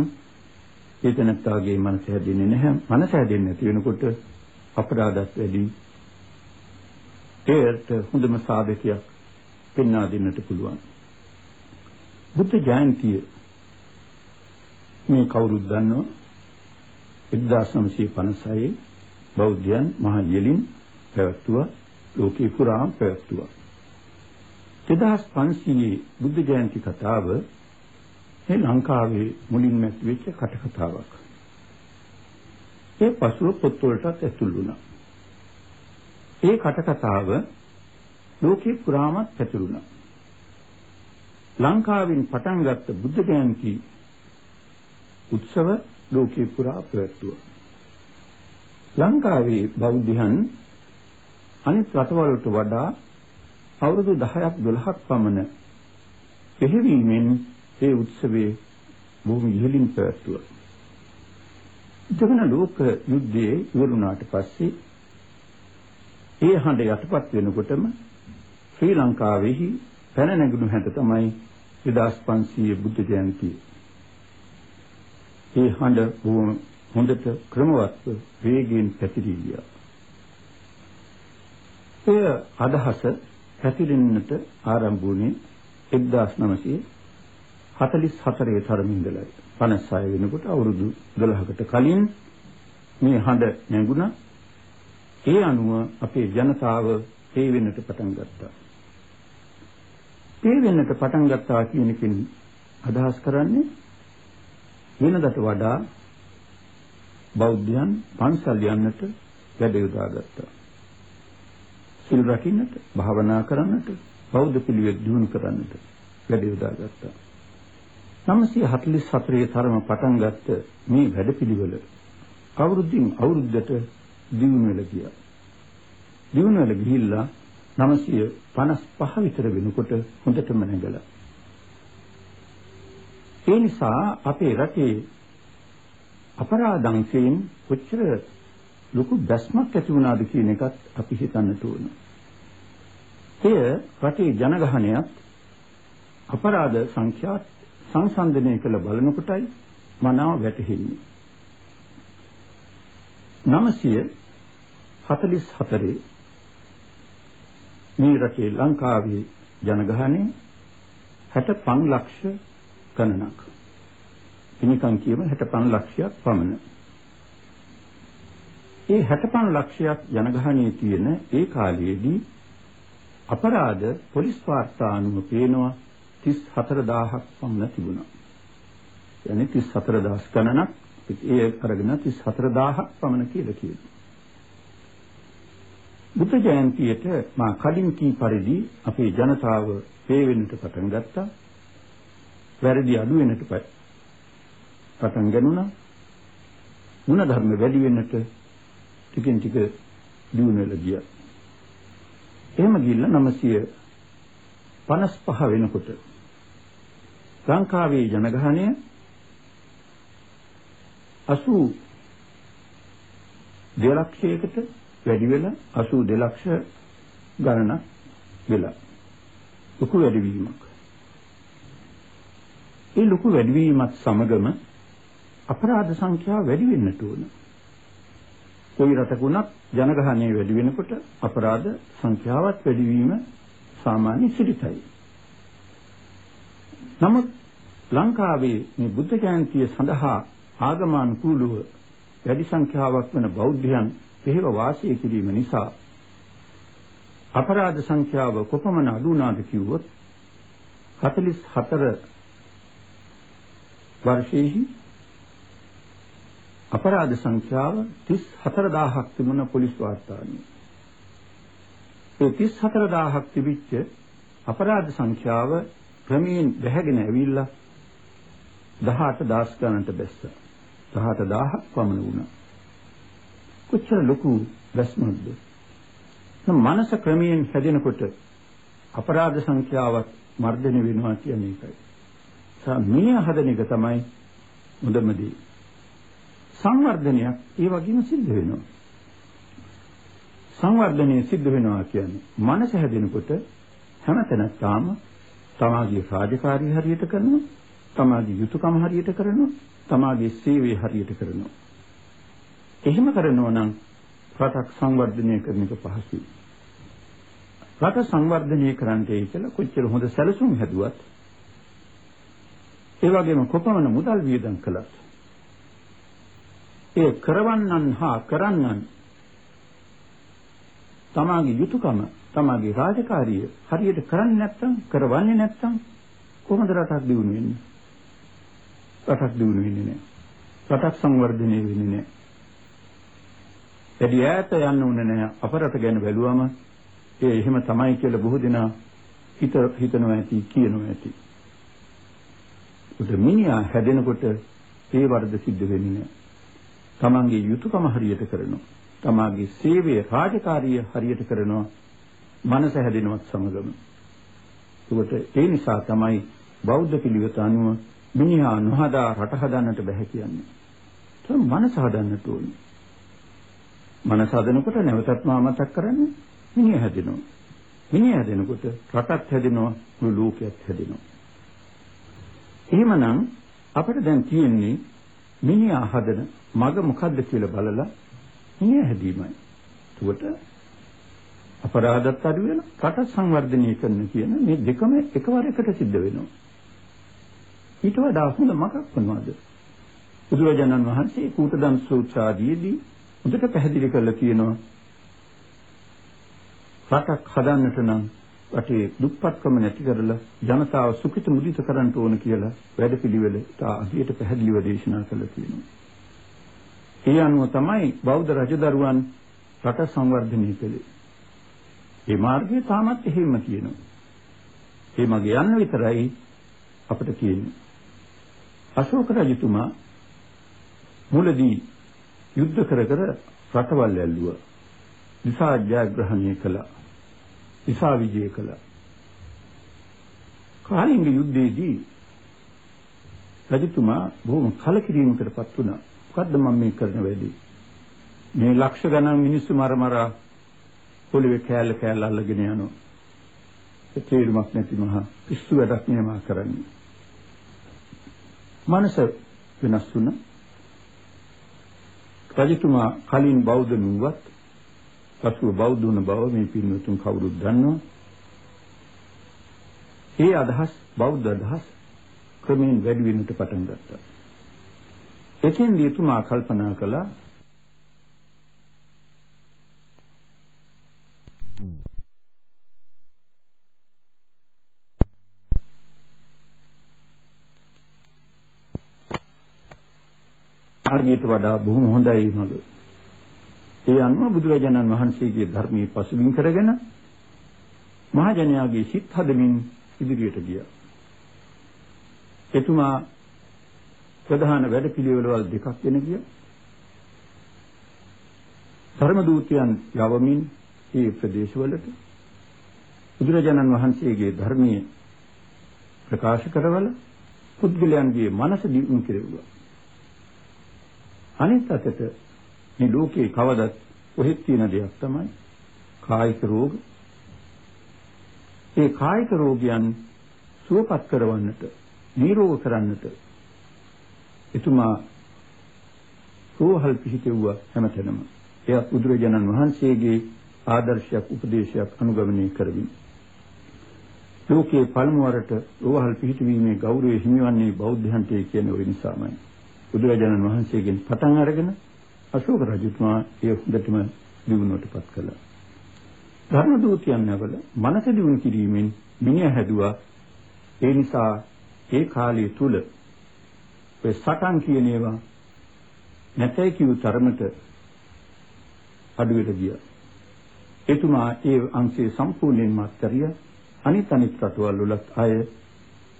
ඒ තනත්තාගේ මනස හැදෙන්නේ නැහැ. මනස හැදෙන්නේ නැති වෙනකොට අපරාධත් වැඩි. ඒකට හොඳම සාධකයක් පෙන්වා දෙන්නට පුළුවන්. බුද්ධ ජයන්තිය මේ කවුරුත් දන්නවා 1956 බෞද්ධයන් මහා යෙලින් පැවැත්වුවා ලෝකේ පුරාම පැවැත්වුවා 2500 බුද්ධ ජයන්ති කතාව මේ ලංකාවේ මුලින්ම වෙච්ච කටකතාවක් ඒ පසුව පොත්වලටත් ඇතුල් වුණා ඒ කටකතාව ලෝකේ පුරාමත් පැතිරුණා. ලංකාවෙන් පටන් ගත්ත බුද්ධ ජයන්ති උත්සව ලෝකේ පුරා පැවැත්වුවා. ලංකාවේ බෞද්ධයන් අනිත් රටවලට වඩා අවුරුදු 10ක් 12ක් පමණ පෙරවීමෙන් ඒ උත්සවයේ බොහොම ඉහළින් පැවැත්වුවා. දෙවන ලෝක යුද්ධයේ ඉවරුණාට පස්සේ ඒ හඬ යටපත් වෙනකොටම ශ්‍රී ලංකාවේහි පැන නැගුණු හැට තමයි 2500 බුද්ධ ජයන්තිය. ඒ හඬ බොහොම හොඳට ක්‍රමවත්ව වේගයෙන් පැතිරී ගියා. එය අදහස පැතිරෙන්නට ආරම්භ වුණේ 1944 තරමින් ඉඳලා 56 වෙනකොට අවුරුදු 12කට කලින් මේ හඬ නැගුණා. ඒ අනුව අපේ ජනතාව තේ වෙන්නට පටන් ගත්තා. තේ වෙන්නට පටන් ගත්තා කියන එකෙන් අදහස් කරන්නේ වෙනදට වඩා බෞද්ධයන් පන්සල් යන්නට වැඩ යොදා ගත්තා. සිල් රකින්නට, භාවනා කරන්නට, බෞද්ධ පිළිවෙත් දියුණු කරන්නට වැඩ යොදා ගත්තා. 944 තරම පටන් ගත්ත මේ වැඩපිළිවෙල අවුරුද්දින් අවුරුද්දට දියුණු වෙලා ගියා. දියුණු වෙලා ගිහිල්ලා 955 විතර වෙනකොට හොඳටම නැගලා. ඒ නිසා අපේ රටේ අපරාධංශයෙන් කොච්චර ලොකු බැස්මක් ඇති වුණාද කියන එකත් අපි හිතන්නට ඕන. එය රටේ ජනගහනයත් අපරාධ සංඛ්‍යාත් සංසන්දනය කළ බලනකොටයි මනාව වැටහෙන්නේ. 944 මේ රටේ ලංකාවේ ජනගහනය 65 ලක්ෂ ගණනක්. පිනිකම් කියම 65 ලක්ෂයක් පමණ. ඒ 65 ලක්ෂයක් ජනගහනයේ තියෙන ඒ කාලයේදී අපරාධ පොලිස් වාර්තා අනුව පේනවා 34000ක් පමණ තිබුණා. يعني 34000 ගණනක් ඒ අරගෙන 34000ක් පමණ කියලා කියනවා. බුද්ධ ජයන්තියට මා කලින් කී පරිදි අපේ ජනතාව වේවෙන්නට පටන් ගත්තා. වැරදි අඩු වෙනට පටන් ගන්නුණා. ಗುಣ ධර්ම වැඩි වෙන්නට ටිකෙන් ටික දියුණු වෙලා ගියා. එහෙම ගිහිල්ලා 955 වෙනකොට ලංකාවේ ජනගහනය 82 ලක්ෂයකට වැඩි වෙලා 82 ලක්ෂ ගණනක් වෙලා ලොකු වැඩිවීමක්. ඒ ලොකු වැඩිවීමත් සමගම අපරාධ සංඛ්‍යාව වැඩි වෙන්නට ඕන. කොයි රටක වුණත් ජනගහනය වැඩි වෙනකොට අපරාධ සංඛ්‍යාවත් වැඩි වීම සාමාන්‍ය සිරිතයි. නමුත් ලංකාවේ මේ බුද්ධ ජයන්තිය සඳහා ආගමානුකූලව වැඩි සංඛ්‍යාවක් වන බෞද්ධයන් පෙරව වාසය කිරීම නිසා අපරාධ සංඛ්‍යාව කොපමණ අඩු වුණාද කිව්වොත් 44 වර්ෂයේහි අපරාධ සංඛ්‍යාව 34000ක් තිබුණ පොලිස් වාර්තාවලින්. ඒ 34000ක් තිබිච්ච අපරාධ සංඛ්‍යාව ක්‍රමයෙන් බැහැගෙන ඇවිල්ලා 18000 ගණන්ට බැස්සා. 18000ක් පමණ වුණා. කොච්චර ලොකු බැස්මක්ද? මනස ක්‍රමයෙන් හැදෙනකොට අපරාධ සංඛ්‍යාවත් මර්ධනය වෙනවා කියන එකයි. මේ හදන එක තමයි මුදම දේ. සංවර්ධනයක් ඒ වගේම සිද්ධ වෙනවා. සංවර්ධනය සිද්ධ වෙනවා කියන්නේ මනස හැදෙනකොට හැමතැනම තමාගේ රාජකාරී හරියට කරනවා, තමාගේ යුතුයකම හරියට කරනවා, තමාගේ සේවය හරියට කරනවා. එහෙම කරනවා නම් රටක් සංවර්ධනය කරන එක පහසුයි. රට සංවර්ධනය කරන්නයි කියලා කොච්චර හොඳ සැලසුම් හැදුවත් ඒ වගේම කොපමණ මුදල් වියදම් කළත් ඒ කරවන්නන් හා කරන්නන් තමාගේ යුතුයකම තමාගේ රාජකාරිය හරියට කරන්නේ නැත්නම් කරවන්නේ නැත්නම් කොහොමද රටක් දියුණු වෙන්නේ? රටක් දියුණු වෙන්නේ නැහැ. රටක් සංවර්ධනය වෙන්නේ නැහැ. එඩි ඈත යන්න උනේ නැහැ. අප රට ගැන බැලුවම ඒ එහෙම තමයි කියලා බොහෝ දෙනා හිත හිතනවා ඇති කියනවා ඇති. උද මිනිහා හැදෙනකොට ඒ වර්ධ සිද්ධ වෙන්නේ නැහැ. තමන්ගේ යුතුයකම හරියට කරනවා. තමාගේ සේවය රාජකාරිය හරියට කරනවා. මනස හැදෙනවත් සමගම. ඒකට ඒ නිසා තමයි බෞද්ධ පිළිවෙත අනුව මිනිහා නොහදා රට හදන්නට බෑ කියන්නේ. තම මනස හදන්නට ඕනේ. මනස හදනකොට නැවතත් මා මතක් කරන්නේ මිනිහ හැදෙනවා. මිනිහ හැදෙනකොට රටත් හැදෙනවා මුළු ලෝකයත් හැදෙනවා. එහෙමනම් අපිට දැන් තියෙන්නේ මිනිහා හදන මග මොකද්ද කියලා බලලා මිනිහ හැදීමයි. එතකොට අපරාධත් අඩු වෙන රට සංවර්ධනය කරන කියන මේ දෙකම එකවර එකට සිද්ධ වෙනවා. ඊට වඩා හොඳ මගක් මොනවද? බුදුරජාණන් වහන්සේ කූටදම් සූත්‍රාදීදී හොඳට පැහැදිලි කරලා කියනවා රටක් හදන්නට නම් රටේ දුප්පත්කම නැති කරලා ජනතාව සුඛිත මුදිත කරන්න ඕන කියලා වැඩපිළිවෙල තා අදියට පැහැදිලිව දේශනා කළා කියනවා. ඒ අනුව තමයි බෞද්ධ රජදරුවන් රට සංවර්ධනය කළේ. ඒ මාර්ගය තාමත් එහෙම කියනවා. ඒ මගේ යන්න විතරයි අපිට කියන්නේ. අශෝක රජතුමා මුලදී යුද්ධ කර කර රටවල් ඇල්ලුවා. දිසා ජයග්‍රහණය කළා. දිසා විජය කළා. කාලිංග යුද්ධයේදී රජතුමා බොහොම කලකිරීමකටපත් වුණා. මොකද්ද මම මේ කරන වැඩේ? මේ ලක්ෂ ගණන් මිනිස්සු මර මරා පොළවේ කෑල්ල කෑල්ල අල්ලගෙන යනවා. ඒ තේරුමක් නැති මහා පිස්සු වැඩක් නියමා කරන්නේ. මනස වෙනස් වුණා. රජතුමා කලින් බෞද්ධ නුවත් පසුව බෞද්ධ වුණ බව මේ පින්වතුන් කවුරුත් දන්නවා. ඒ අදහස් බෞද්ධ අදහස් ක්‍රමයෙන් වැඩි වෙන්නට පටන් ගත්තා. එතෙන්දී තුමා කල්පනා කළා මාර්ගයට වඩා බොහොම හොඳයි මඟ. ඒ අනුව බුදුරජාණන් වහන්සේගේ ධර්මයේ පසුබිම් කරගෙන මහජනයාගේ සිත් හදමින් ඉදිරියට ගියා. එතුමා ප්‍රධාන වැඩපිළිවෙළවල් දෙකක් වෙන ගියා. ධර්ම දූතයන් යවමින් ඒ ප්‍රදේශවලට බුදුරජාණන් වහන්සේගේ ධර්මයේ ප්‍රකාශ කරවල පුද්ගලයන්ගේ මනස දියුණු කෙරෙව්වා. අනිත් අතට මේ ලෝකේ කවදත් ඔහෙත් තියෙන දෙයක් තමයි කායික රෝග. ඒ කායික රෝගයන් සුවපත් කරවන්නට, නිරෝග කරන්නට එතුමා රෝහල් පිහිටෙව්වා හැමතැනම. එය බුදුරජාණන් වහන්සේගේ ආදර්ශයක් උපදේශයක් අනුගමනය කරමින් ලෝකයේ පළමු වරට රෝහල් පිහිටවීමේ ගෞරවය හිමිවන්නේ බෞද්ධයන්ට කියන ওই නිසාමයි. බුදුරජාණන් වහන්සේගෙන් පටන් අරගෙන අශෝක රජතුමා ඒ හොඳටම දිනුවටපත් කළා. ධර්ම දූතයන් නැවල මනස දිනු කිරීමෙන් මිනිහ හැදුවා. ඒ නිසා ඒ කාලය තුල ඔය සටන් කියන ඒවා නැතයි කිව් තරමට අඩුවෙට ගියා. එතුමා ඒ අංශයේ සම්පූර්ණයෙන්ම අත්හැරියා. අනිත් අනිත් රටවල් වලත් අය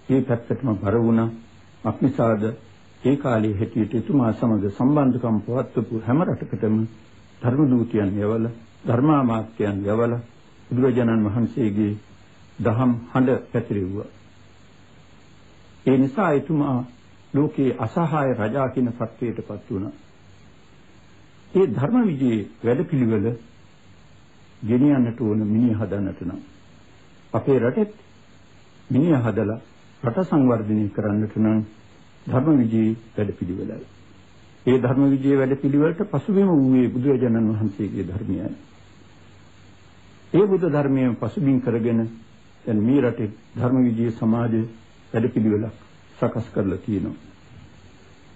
මේ පැත්තටම බර වුණා. අක්නිසාද ඒ කාලේ හැටියට එතුමා සමග සම්බන්ධකම් පවත්වපු හැම රටකටම ධර්ම දූතයන් යවල ධර්මාමාත්‍යයන් යවල බුදුරජාණන් වහන්සේගේ දහම් හඬ පැතිරෙව්වා. ඒ නිසා එතුමා ලෝකේ අසහාය රජා කියන සත්‍යයටපත් වුණා. ඒ ධර්ම විජේ වැඩපිළිවෙල ගෙනියන්නට ඕන මිනිහ හදන්නට නම් අපේ රටෙත් මිනිහ හදලා රට සංවර්ධනය කරන්නට නම් ධර්ම විජේ වැඩපිළිවෙලයි. ඒ ධර්ම විජේ වැඩපිළිවෙලට පසුබිම වූයේ බුදුරජාණන් වහන්සේගේ ධර්මයයි. ඒ බුද්ධ ධර්මයෙන් පසුබිම් කරගෙන දැන් මේ රටේ ධර්ම විජේ සමාජ වැඩපිළිවෙලක් සකස් කරලා තියෙනවා.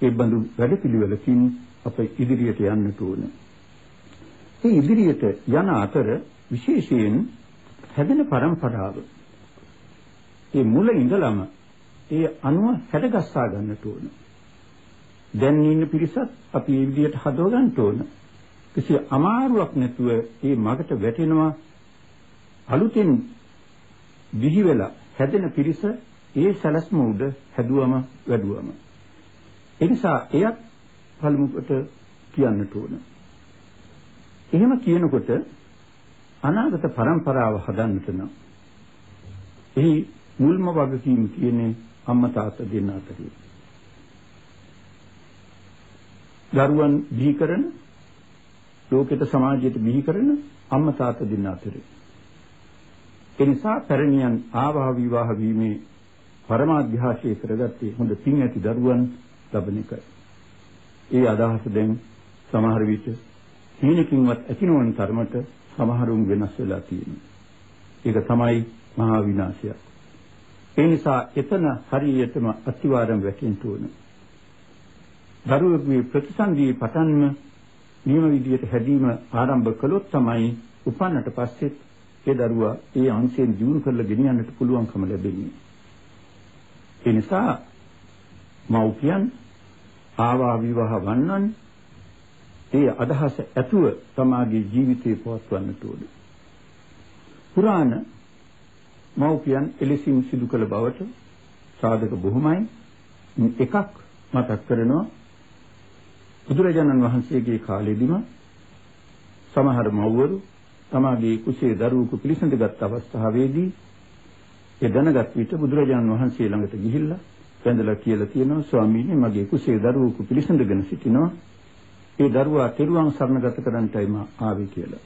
ඒ බඳු වැඩපිළිවෙලකින් අප ඉදිරියට යන්නට ඕන. ඒ ඉදිරියට යන අතර විශේෂයෙන් හැදෙන પરම්පරාව ඒ මුල ඉඳලම ඒ අනුව හැඩගස්සා ගන්නට ඕන. දැන් ඉන්න පිරිසත් අපි මේ විදිහට හදව ගන්න ඕන. කිසි අමාරුවක් නැතුව මේ මගට වැටෙනවා අලුතෙන් දිහි වෙලා හැදෙන පිරිස ඒ සැලැස්ම උඩ හැදුවම වැඩුවම ඒ නිසා එයත් පළමුවට කියන්නට ඕන. එහෙම කියනකොට අනාගත પરම්පරාව හදන්නට නම් එහි මුල්ම වගකීම කියන්නේ අම්මා තාත්තා දෙන්න අතරේ. දරුවන් බිහි කරන ලෝකෙට සමාජයට බිහි කරන අම්මා තාත්තා දෙන්න අතරේ. ඒ නිසා පැරණියන් ආවාහ විවාහ වීමේ පරමාධ්‍යාශය කරගත්තේ හොඳ පින් ඇති දරුවන් ලබන එකයි. ඒ අදහස දැන් සමහර විට හීනකින්වත් ඇති නොවන තරමට සමහරුන් වෙනස් වෙලා තියෙනවා. ඒක තමයි මහා විනාශය. ඒ නිසා එතන හරියටම අතිවාරම් වැටෙන්න ඕන. දරුවෙකුගේ ප්‍රතිසන්දියේ පටන්ම නියම විදියට හැදීම ආරම්භ කළොත් තමයි උපන්නට පස්සෙත් ඒ දරුවා ඒ අංශයෙන් දියුණු කරලා ගෙනියන්නට පුළුවන්කම ලැබෙන්නේ. ඒ නිසා මව්පියන් ආවා විවාහ වන්නන් ඒ අදහස ඇතුව තමාගේ ජීවිතේ පවත්වන්නට ඕන. පුරාණ මව්පියන් එලෙසින් සිදු කළ බවට සාධක බොහොමයි. එකක් මතක් කරනවා බුදුරජාණන් වහන්සේගේ කාලෙදිම සමහර මව්වරු තමාගේ කුසේ දරුවෙකු පිළිසඳගත් අවස්ථාවේදී ඒ දැනගත් විට බුදුරජාණන් වහන්සේ ළඟට ගිහිල්ලා වැඳලා කියලා කියනවා ස්වාමීනි මගේ කුසේ දරුවෙකු පිළිසඳගෙන සිටිනවා ඒ දරුවා තෙරුවන් සරණගත කරන්නටයි මා ආවේ කියලා.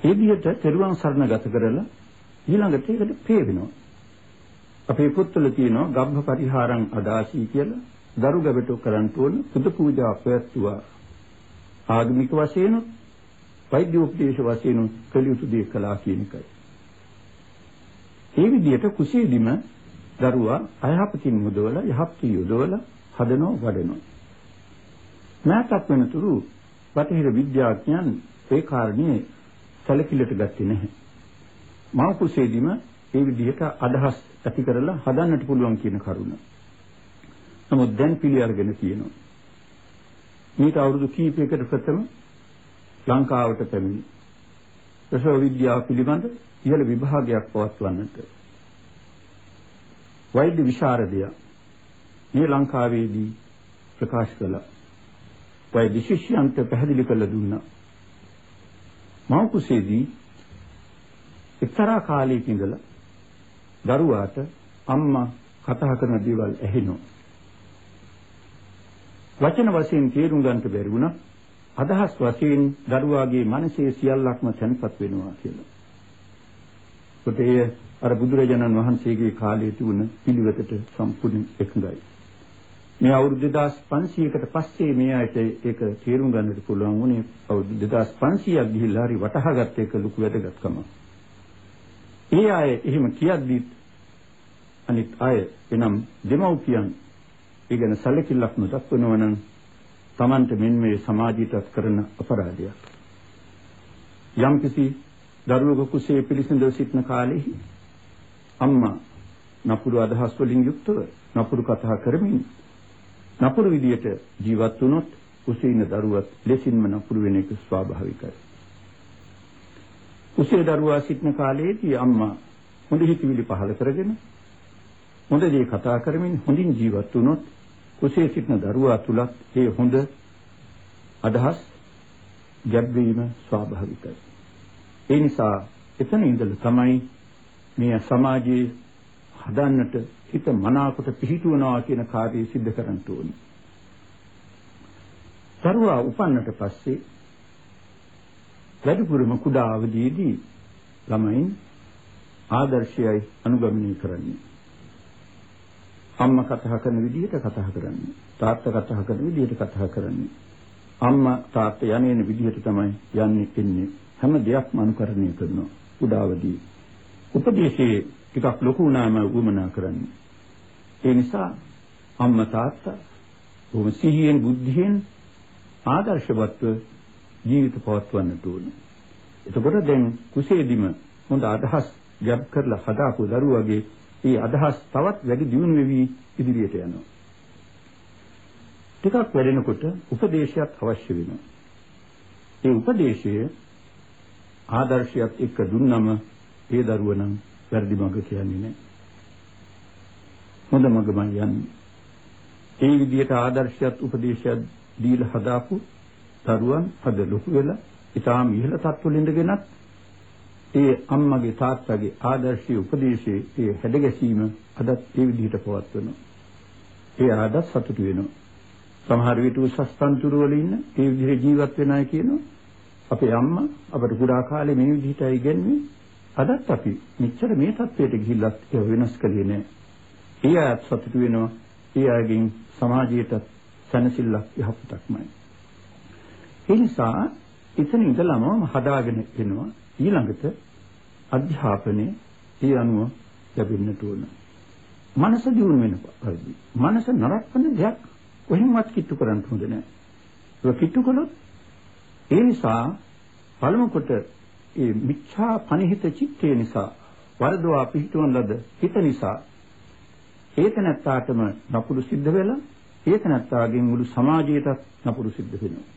ඒ විදිහට තෙරුවන් සරණගත කරලා ඊළඟට ඒකට පේ වෙනවා. අපේ පොත්වල තියෙනවා ගබ්බ පරිහාරං අදාසී කියලා දරු ගැබට කරන්න ඕන පුද පූජා පැවැත්වුවා. ආගමික වශයෙන් වෛද්‍ය උපදේශ වශයෙන් කළ යුතු දේ කළා කියන එකයි. ඒ විදිහට කුසීදිම දරුවා අයහපතින් මුදවලා යහපති යොදවලා හදනව වඩනවා. මෑතක් වෙනතුරු බටහිර විද්‍යාඥයන් ඒ කාරණේ සැලකිල්ලට ගත්තේ නැහැ. මව කුසීදිම ඒ විදිහට අදහස් ඇති කරලා හදන්නට පුළුවන් කියන කරුණ. නමුත් දැන් පිළි අරගෙන තියෙනවා. මේක අවුරුදු කීපයකට ප්‍රථම ලංකාවට පැමිණි. ප්‍රසව විද්‍යාව පිළිබඳ ඉහළ විභාගයක් පවත්වන්නට. වෛද්‍ය විශාරදයා මේ ලංකාවේදී ප්‍රකාශ කළා. වෛද්‍ය ශිෂ්‍යයන්ට පැහැදිලි කළ දුන්නා. මව කුසේදී එක්තරා කාලයක ඉඳලා දරුවාට අම්මා කතා කරන දේවල් ඇහෙනවා. වචන වශයෙන් තේරුම් ගන්නට බැරි වුණා. අදහස් වශයෙන් දරුවාගේ මනසේ සියල්ලක්ම තැන්පත් වෙනවා කියලා. ඒකේ අර බුදුරජාණන් වහන්සේගේ කාලයේ තිබුණ පිළිවෙතට සම්පූර්ණ එකඟයි. මේ අවුරුදු 2500කට පස්සේ මේ ආයත ඒක තේරුම් ගන්නට පුළුවන් වුණේ අවුරුදු 2500ක් ගිහිල්ලා හරි වටහාගත්ත එක ලොකු වැදගත්කම. ඒ අය එහෙම කියද්දි අනිත් අය එනම් දෙමව්පියන් ඒ ගැන සැලකිල්ලක් නොදක්වනවා නම් Tamante මෙන්න මේ සමාජීයටත් කරන අපරාධයක්. යම්කිසි දරුවෙකු කුසේ පිළිසිඳ සිටින කාලෙහි අම්මා නපුරු අදහස් වලින් යුක්තව නපුරු කතා කරමින් නපුරු විදියට ජීවත් වුණොත් කුසේ ඉන්න දරුවත් ලෙසින්ම නපුරු වෙන එක ස්වාභාවිකයි. කුසේ දරුවා සිටින කාලයේදී අම්මා හොඳ හිතවිලි පහල කරගෙන හොඳ දේ කතා කරමින් හොඳින් ජීවත් වුණොත් කුසේ සිටින දරුවා තුලත් ඒ හොඳ අදහස් ගැබ්වීම ස්වාභාවිකයි. ඒ නිසා එතන ඉඳලා තමයි මේ සමාජයේ හදන්නට හිත මනාකොට පිහිටුවනවා කියන කාර්යය සිද්ධ කරන්න ඕනේ. දරුවා උපන්නට පස්සේ වැඩිපුරම කුඩා අවදීදී ළමයින් ආදර්ශයයි අනුගමනය කරන්නේ. අම්මා කතා කරන විදිහට කතා කරන්නේ. තාත්තා කතා කරන විදිහට කතා කරන්නේ. අම්මා තාත්තා යන්නේ විදිහට තමයි යන්නේ ඉන්නේ. හැම දෙයක්ම අනුකරණය කරනවා. උදාවදී. උපදේශයේ ටිකක් ලොකු වුණාම වුමනා කරන්නේ. ඒ නිසා අම්මා තාත්තා බොහොම සිහියෙන් බුද්ධියෙන් ආදර්ශවත්ව ජීවිත පවත්වන්නට ඕනේ. එතකොට දැන් කුසේදිම හොඳ අදහස් ගැබ් කරලා හදාපු දරුවගේ ඒ අදහස් තවත් වැඩි දියුණු වෙවි ඉදිරියට යනවා. ටිකක් වැඩෙනකොට උපදේශයක් අවශ්‍ය වෙනවා. ඒ උපදේශය ආදර්ශයත් එක්ක දුන්නම ඒ දරුවා නම් වැරදි මඟ කියන්නේ නැහැ. හොඳ මඟමයි යන්නේ. ඒ විදිහට ආදර්ශයත් උපදේශයත් දීලා හදාපු දරුවන් අද ලොකු වෙලා ඊටාම ඉහළ තත්ත්වෙ ඉඳගෙනත් ඒ අම්මගේ තාත්තගේ ආදර්ශයේ උපදේශයේ ඒ හැඩගැසීම අදත් ඒ විදිහට පවත්වනවා. ඒ ආදත් සතුටු වෙනවා. සමහර විට උසස් පන්තුරු වල ඉන්න ඒ විදිහට ජීවත් වෙන අය කියනවා අපේ අම්මා අපට කුඩා කාලේ මේ විදිහටයි ඉගෙනුවේ අදත් අපි මෙච්චර මේ තත්වයට ගිහිල්ලත් ඒ වෙනස් කළේ නෑ. ඒ අයත් සතුටු වෙනවා. ඒ අයගෙන් සමාජයට සැනසෙල්ලක් යහපතක්මයි. ඒ නිසා එතන ඉඳලම හදාගෙන එනවා ඊළඟට අධ්‍යාපනයේ ඒ අනුව ලැබෙන්නට ඕන. මනස දියුණු වෙන පරිදි. මනස නරත්වන දෙයක් කොහෙන්වත් කිට්ටු කරන්න හොඳ නැහැ. ඒක කිට්ටු කළොත් ඒ නිසා පළමු කොට ඒ මිච්ඡා පනිහිත චිත්තය නිසා වරදවා පිහිටවන ලද හිත නිසා ඒක නැත්තාටම නපුරු සිද්ධ වෙලා ඒක නැත්තාගෙන් මුළු සමාජයටත් නපුරු සිද්ධ වෙනවා.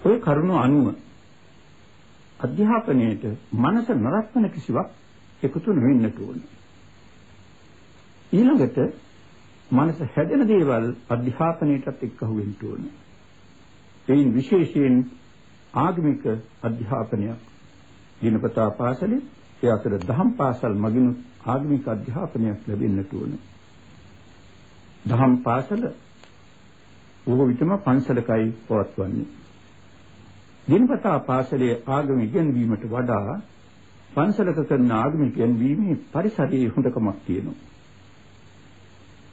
ওই කරුණ අනුව අධ්‍යාපනයේට මනස නරත්වන කිසිවක් එකතු නොවෙන්නට ඕනේ. ඊළඟට මනස හැදෙන දේවල් අධ්‍යාපනයටත් එක්කහු වෙන්න ඕනේ. එයින් විශේෂයෙන් ආගමික අධ්‍යාපනයක් දිනපතා පාසලේ ඒ අතර දහම් පාසල් මගින් ආගමික අධ්‍යාපනයක් ලැබෙන්නට ඕනේ. දහම් පාසල බොහෝ විටම පන්සලකයි පවත්වන්නේ. දිනපතා පාසලේ ආගම ඉගෙනවීමට වඩා පන්සලක කරන ආගමික ඉගෙනවීමේ පරිසරයේ හොඳකමක් තියෙනවා.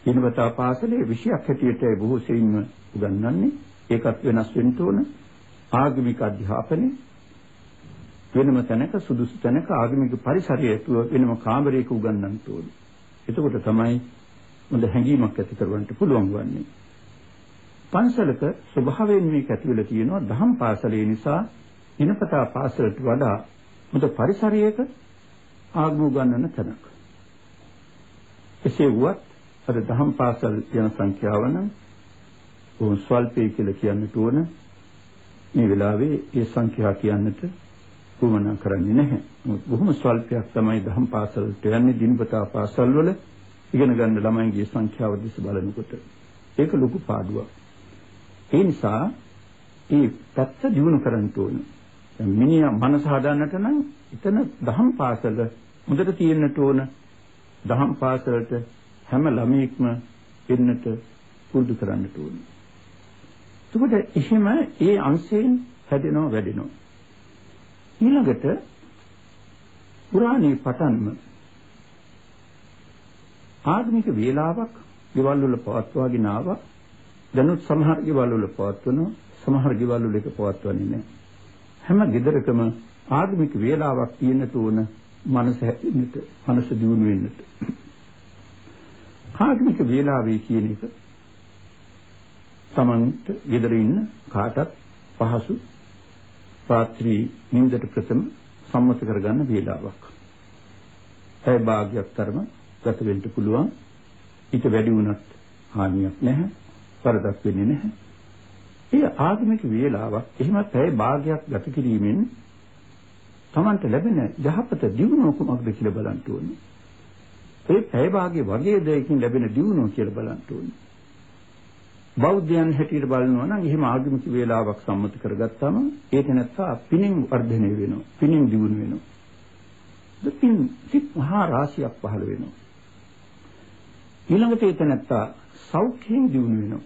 දිනපතා පාසලේ විෂයක් හැටියට බොහෝ සෙයින්ම උගන්වන්නේ ඒකත් වෙනස් වෙන්න ඕන ආගමික අධ්‍යාපනය වෙනම තැනක සුදුසු තැනක ආගමික පරිසරය ඇතුව වෙනම කාමරයක උගන්වන්න ඕන. එතකොට තමයි හොඳ හැඟීමක් ඇති කරවන්න පුළුවන් වන්නේ. පන්සලක ස්වභාවයෙන් මේක ඇති වෙලා තියෙනවා දහම් පාසලේ නිසා දිනපතා පාසලට වඩා හොඳ පරිසරයක ආගම උගන්වන තැනක්. එසේ වුවත් අද දහම් පාසල් යන සංඛ්‍යාව නම් උන් ස්වල්පයි කියලා කියන්නට ඕන. මේ වෙලාවේ ඒ සංඛ්‍යාව කියන්නට උවමනා කරන්නේ නැහැ. බොහොම ස්වල්පයක් තමයි දහම් පාසලට යන්නේ දිනපතා පාසල් වල ඉගෙන ගන්න ළමයින්ගේ සංඛ්‍යාව දිස බලනකොට. ඒක ලොකු පාඩුවක්. ඒ නිසා ඒ පැත්ත දිනු කරන්න ඕන. මිනිහා මනස හදාන්නට නම් එතන දහම් පාසල හොඳට තියෙන්නට ඕන. දහම් පාසලට හැම ළමයෙක්ම එන්නට පුරුදු කරන්නට ඕන. එතකොට එහෙම ඒ අංශයෙන් හැදෙනව වැඩෙනවා. ඊළඟට පුරාණේ පටන්ම ආගමික වේලාවක් ගෙවල් වල පවත්වාගෙන ආවා. දැනුත් සමහර ගෙවල් වල පවත්වනවා. සමහර ගෙවල් වල ඒක පවත්වන්නේ නැහැ. හැම ගෙදරකම ආගමික වේලාවක් තියෙන්නට ඕන මනස හැදෙන්නට මනස දියුණු වෙන්නට. ආගමික වේලාවේ කියන එක තමන්ට ගෙදර ඉන්න කාටත් පහසු රාත්‍රී නිින්දට ප්‍රථම සම්මත කරගන්න වේලාවක්. ඒ භාගයක් තරම ගත වෙන්න පුළුවන්. ඊට වැඩි වුණත් හානියක් නැහැ. වරදක් වෙන්නේ නැහැ. ඒ ආගමික වේලාවක් එහෙම පැය භාගයක් ගත කිරීමෙන් Tamanට ලැබෙන යහපත දියුණුව කුමක්ද කියලා බලන්න ඕනේ. ඒ පැය භාගයේ වගේ දෙයකින් ලැබෙන දියුණුව කියලා බලන්න ඕනේ. බෞද්ධයන් හැටියට බලනවා නම් එහෙම ආගමික වේලාවක් සම්මත කරගත්තාම ඒක නැත්තා පිනින් වර්ධනය වෙනවා. පිනින් දියුණු වෙනවා. දෙපින් සිත් මහා රාශියක් පහළ වෙනවා. ඊළඟට ඒක නැත්තා සෞඛ්‍යයෙන් දියුණු වෙනවා.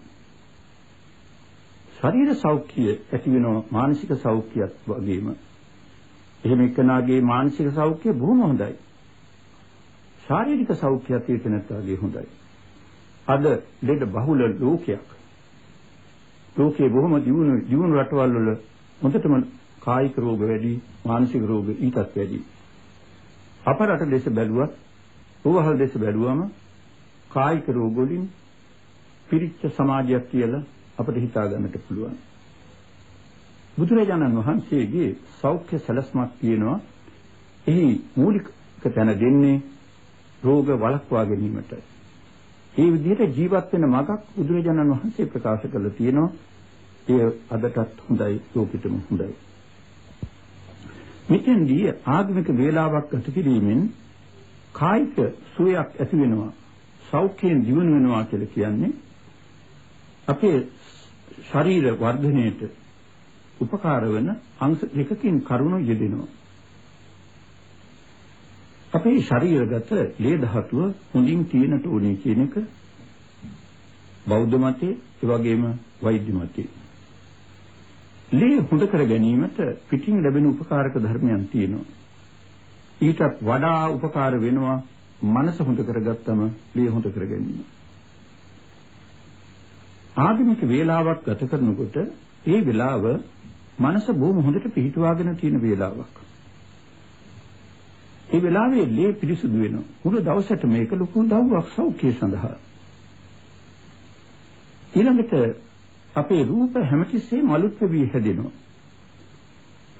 ශරීර සෞඛ්‍යය ඇති වෙනවා මානසික සෞඛ්‍යයත් වගේම. එහෙම එක්කනාගේ මානසික සෞඛ්‍යය බොහොම හොඳයි. ශාරීරික සෞඛ්‍යයත් ඒක නැත්තාගේ හොඳයි. අද ලෙඩ බහුල ලෝකයක්. ලෝකයේ බොහොම දියුණු දියුණු රටවල් වල හොඳටම කායික රෝග වැඩි, මානසික රෝග ඊටත් වැඩි. අප රට දෙස බැලුවත්, ඕවහල් දෙස බැලුවම කායික රෝග වලින් පිරිච්ච සමාජයක් කියලා අපිට හිතා ගන්නට පුළුවන්. බුදුරජාණන් වහන්සේගේ සෞඛ්‍ය සැලැස්මක් තියෙනවා. එහි මූලික තැන දෙන්නේ රෝග වළක්වා ගැනීමට. ඒ විදිහට ජීවත් වෙන මගක් බුදුරජාණන් වහන්සේ ප්‍රකාශ කළා තියෙනවා. ඒ අදටත් හොඳයි ලෝකෙටම හොඳයි. මෙතෙන්දී ආගමික වේලාවක් ගත කිරීමෙන් කායික සුවයක් ඇති වෙනවා සෞඛ්‍යයෙන් දියුණු වෙනවා කියලා කියන්නේ අපේ ශරීර වර්ධනයට උපකාර වෙන අංශ දෙකකින් කරුණු යෙදෙනවා අපේ ශරීරගත ලේ ධාතුව හොඳින් තියෙනට ඕනේ කියන එක බෞද්ධ මතයේ ඒ වගේම වෛද්‍ය මතයේ ලේ හොඳ කර ගැනීමට පිටින් ලැබෙන උපකාරක ධර්මයන් තියෙනවා. ඊටත් වඩා උපකාර වෙනවා මනස හොඳ කරගත්තම ලේ හොඳ කර ගැනීම. ආධුනික වේලාවක් ගත කරනකොට ඒ වෙලාව මනස බොහොම හොඳට පිහිටුවාගෙන තියෙන වේලාවක්. ඒ වෙලාවේ ලේ පිරිසුදු වෙනවා. මුළු දවසට මේක ලොකු දවුවක් සෞඛ්‍යය සඳහා. ඊළඟට අපේ රූප හැමතිස්සෙම අලුත් වෙවි හැදෙනවා.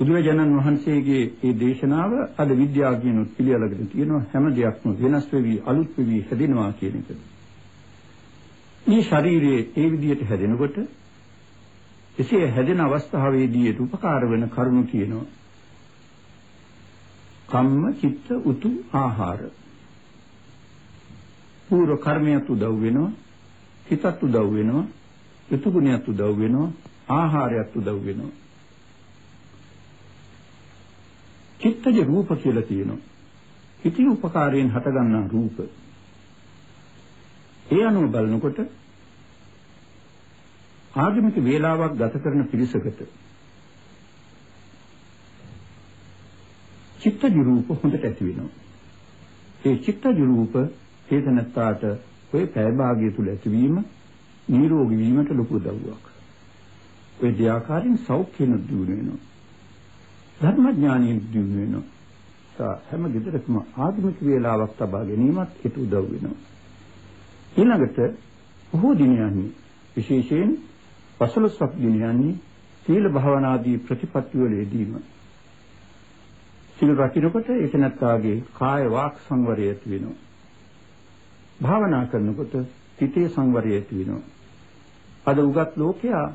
බුදුරජාණන් වහන්සේගේ මේ දේශනාව අද විද්‍යාඥයන්ත් පිළිඅලගෙන තියෙනවා හැම දෙයක්ම වෙනස් වෙවි අලුත් වෙවි හැදෙනවා කියන එක. මේ ශරීරයේ ඒ විදිහට හැදෙනකොට එසේ හැදෙන අවස්ථාවේදී උපකාර වෙන කරුණු කියනවා. කම්ම චිත්ත උතු ආහාර. පූර්ව කර්මයට උදව් වෙනවා. හිතත් උදව් වෙනවා. ඍතු ගුණයක් උදව් වෙනවා ආහාරයක් උදව් වෙනවා. චිත්තජ රූප කියලා තියෙනවා. හිතේ උපකාරයෙන් හටගන්නා රූප. ඒ අනුව බලනකොට ආගමික වේලාවක් ගත කරන පිරිසකට චිත්තජ රූප හොඳට ඇති වෙනවා. ඒ චිත්තජ රූප හේතනත්තාට ඔය පැය භාගය තුල ඇතිවීම නිරෝගී වීමට ලොකු උදව්වක්. ඔය දෙආකාරයෙන් සෞඛ්‍යන දිනු වෙනවා. ධර්මඥානිය දිනු වෙනවා. සා හැම ගෙදරකම ආධුනික වේලාවක් තබා ගැනීමත් ඒට උදව් වෙනවා. ඊළඟට බොහෝ දිනයන්හි විශේෂයෙන් පසළොස්වක දිනයන්හි සීල භාවනාදී ප්‍රතිපත්ති වල යෙදීම සීල රකින්නකොට ඒක නැත්තාගේ කාය වාක් සංවරය ඇති වෙනවා. භාවනා කරනකොට හිතේ සංවරය ඇති වෙනවා. අද උගත් ලෝකයා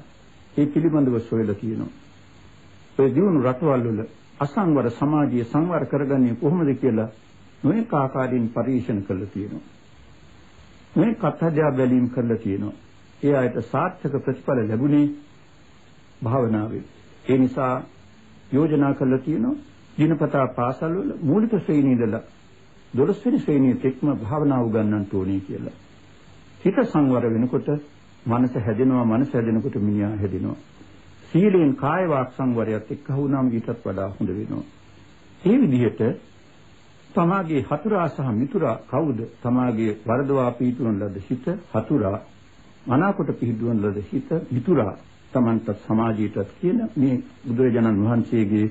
ඒ පිළිබඳව සොයලා තියෙනවා. ඒ දිනු රටවල් වල අසංවර සමාජීය සංවර කරගන්නේ කොහොමද කියලා නොඑක ආකාරයෙන් පරීක්ෂණ කළා තියෙනවා. මේ කතාජා බැලීම් කරලා තියෙනවා. ඒ අයට සාර්ථක ප්‍රතිඵල ලැබුණේ භාවනාවේ. ඒ නිසා යෝජනා කළා තියෙනවා දිනපතා පාසල් වල මූලික ශ්‍රේණිය ඉඳලා 12 වෙනි ශ්‍රේණිය තෙක්ම භාවනාව උගන්වන්න ඕනේ කියලා. හිත සංවර වෙනකොට මනස හැදෙනවා මනස හැදෙනකොට මිනිහා හැදෙනවා. සීලෙන් කාය වාක් සංවරයත් එක්ක වුණාම ඊටත් වඩා හොඳ වෙනවා. මේ විදිහට තමාගේ හතුරා සහ මිතුරා කවුද? තමාගේ වරදවා පීතුන ලද හිත හතුරා මනාකොට පිහිදුවන ලද හිත මිතුරා තමන්ට සමාජයටත් කියන මේ බුදුරජාණන් වහන්සේගේ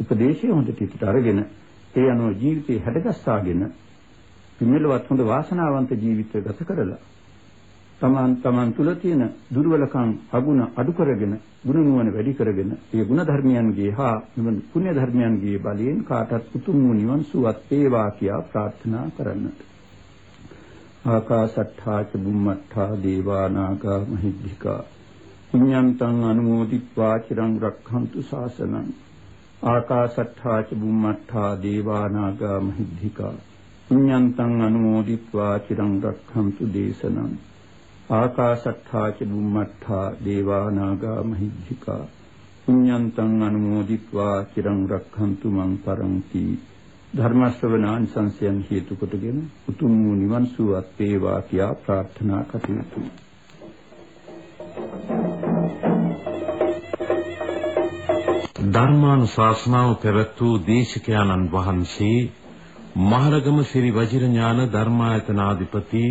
උපදේශය හොඳට හිතට අරගෙන ඒ අනුව ජීවිතේ හැඩගස්සාගෙන පිළිවෙලවත් හොඳ වාසනාවන්ත ජීවිතය ගත කරලා තමන් තමන් තුල තියෙන දුර්වලකම් අගුණ අඩු කරගෙන ගුණ නුවණ වැඩි කරගෙන ඒ ගුණ ධර්මයන්ගේ හා නිවන පුණ්‍ය ධර්මයන්ගේ බලයෙන් කාටත් උතුම් වූ නිවන් සුවත් වේවා කියා ප්‍රාර්ථනා කරන්නට. ආකාසට්ඨා ච බුම්මට්ඨා දේවා නාග මහිද්దికා පුඤ්ඤන්තං අනුමෝදිත්වා චිරං රක්ඛන්තු ශාසනං. ආකාසට්ඨා ච බුම්මට්ඨා දේවා නාග මහිද්దికා පුඤ්ඤන්තං අනුමෝදිත්වා චිරං රක්ඛන්තු දේශනං. ආකාශට්ඨා ච බුම්මට්ඨා දේවා නාග මහිද්దికා පුඤ්ඤන්තං අනුමෝදිත්වා චිරං රක්ඛන්තු මං පරන්ති ධර්ම ශ්‍රවණාන් සංසයන් හේතු කොටගෙන උතුම් වූ නිවන් සුවත් වේවා කියා ප්‍රාර්ථනා කටයුතු. ධර්මානුශාසනාව පැවැත් වූ දේශකයන්න් වහන්සේ මහරගම ශ්‍රී වජිරඥාන ධර්මායතනාධිපති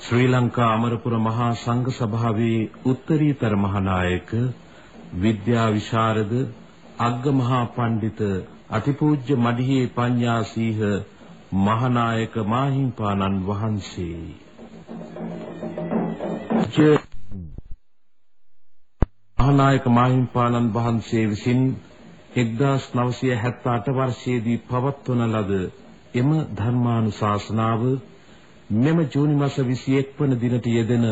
ශ්‍රී ලංකා අමරපුර මහා සංඝ සභාවේ උත්තරීතර මහානායක විද්‍යා විශාරද අග්ග මහා පඬිත අතිපූජ්‍ය මඩිහේ පඤ්ඤාසීහ මහානායක මාහිම්පාණන් වහන්සේ. මහානායක මාහිම්පාණන් වහන්සේ විසින් 1978 වර්ෂයේදී පවත්වන ලද එම ධර්මානුශාසනාව මෙම ජූනි මාස 21 වන දිනට යෙදෙන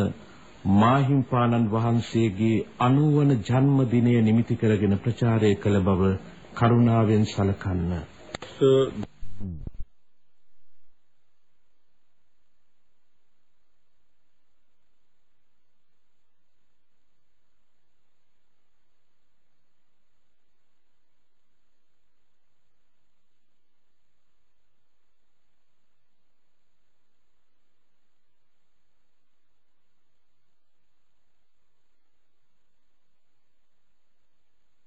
මාහිම්පාණන් වහන්සේගේ 90 වන ජන්මදිනය නිමිති කරගෙන ප්‍රචාරය කළ බව කරුණාවෙන් සලකන්න.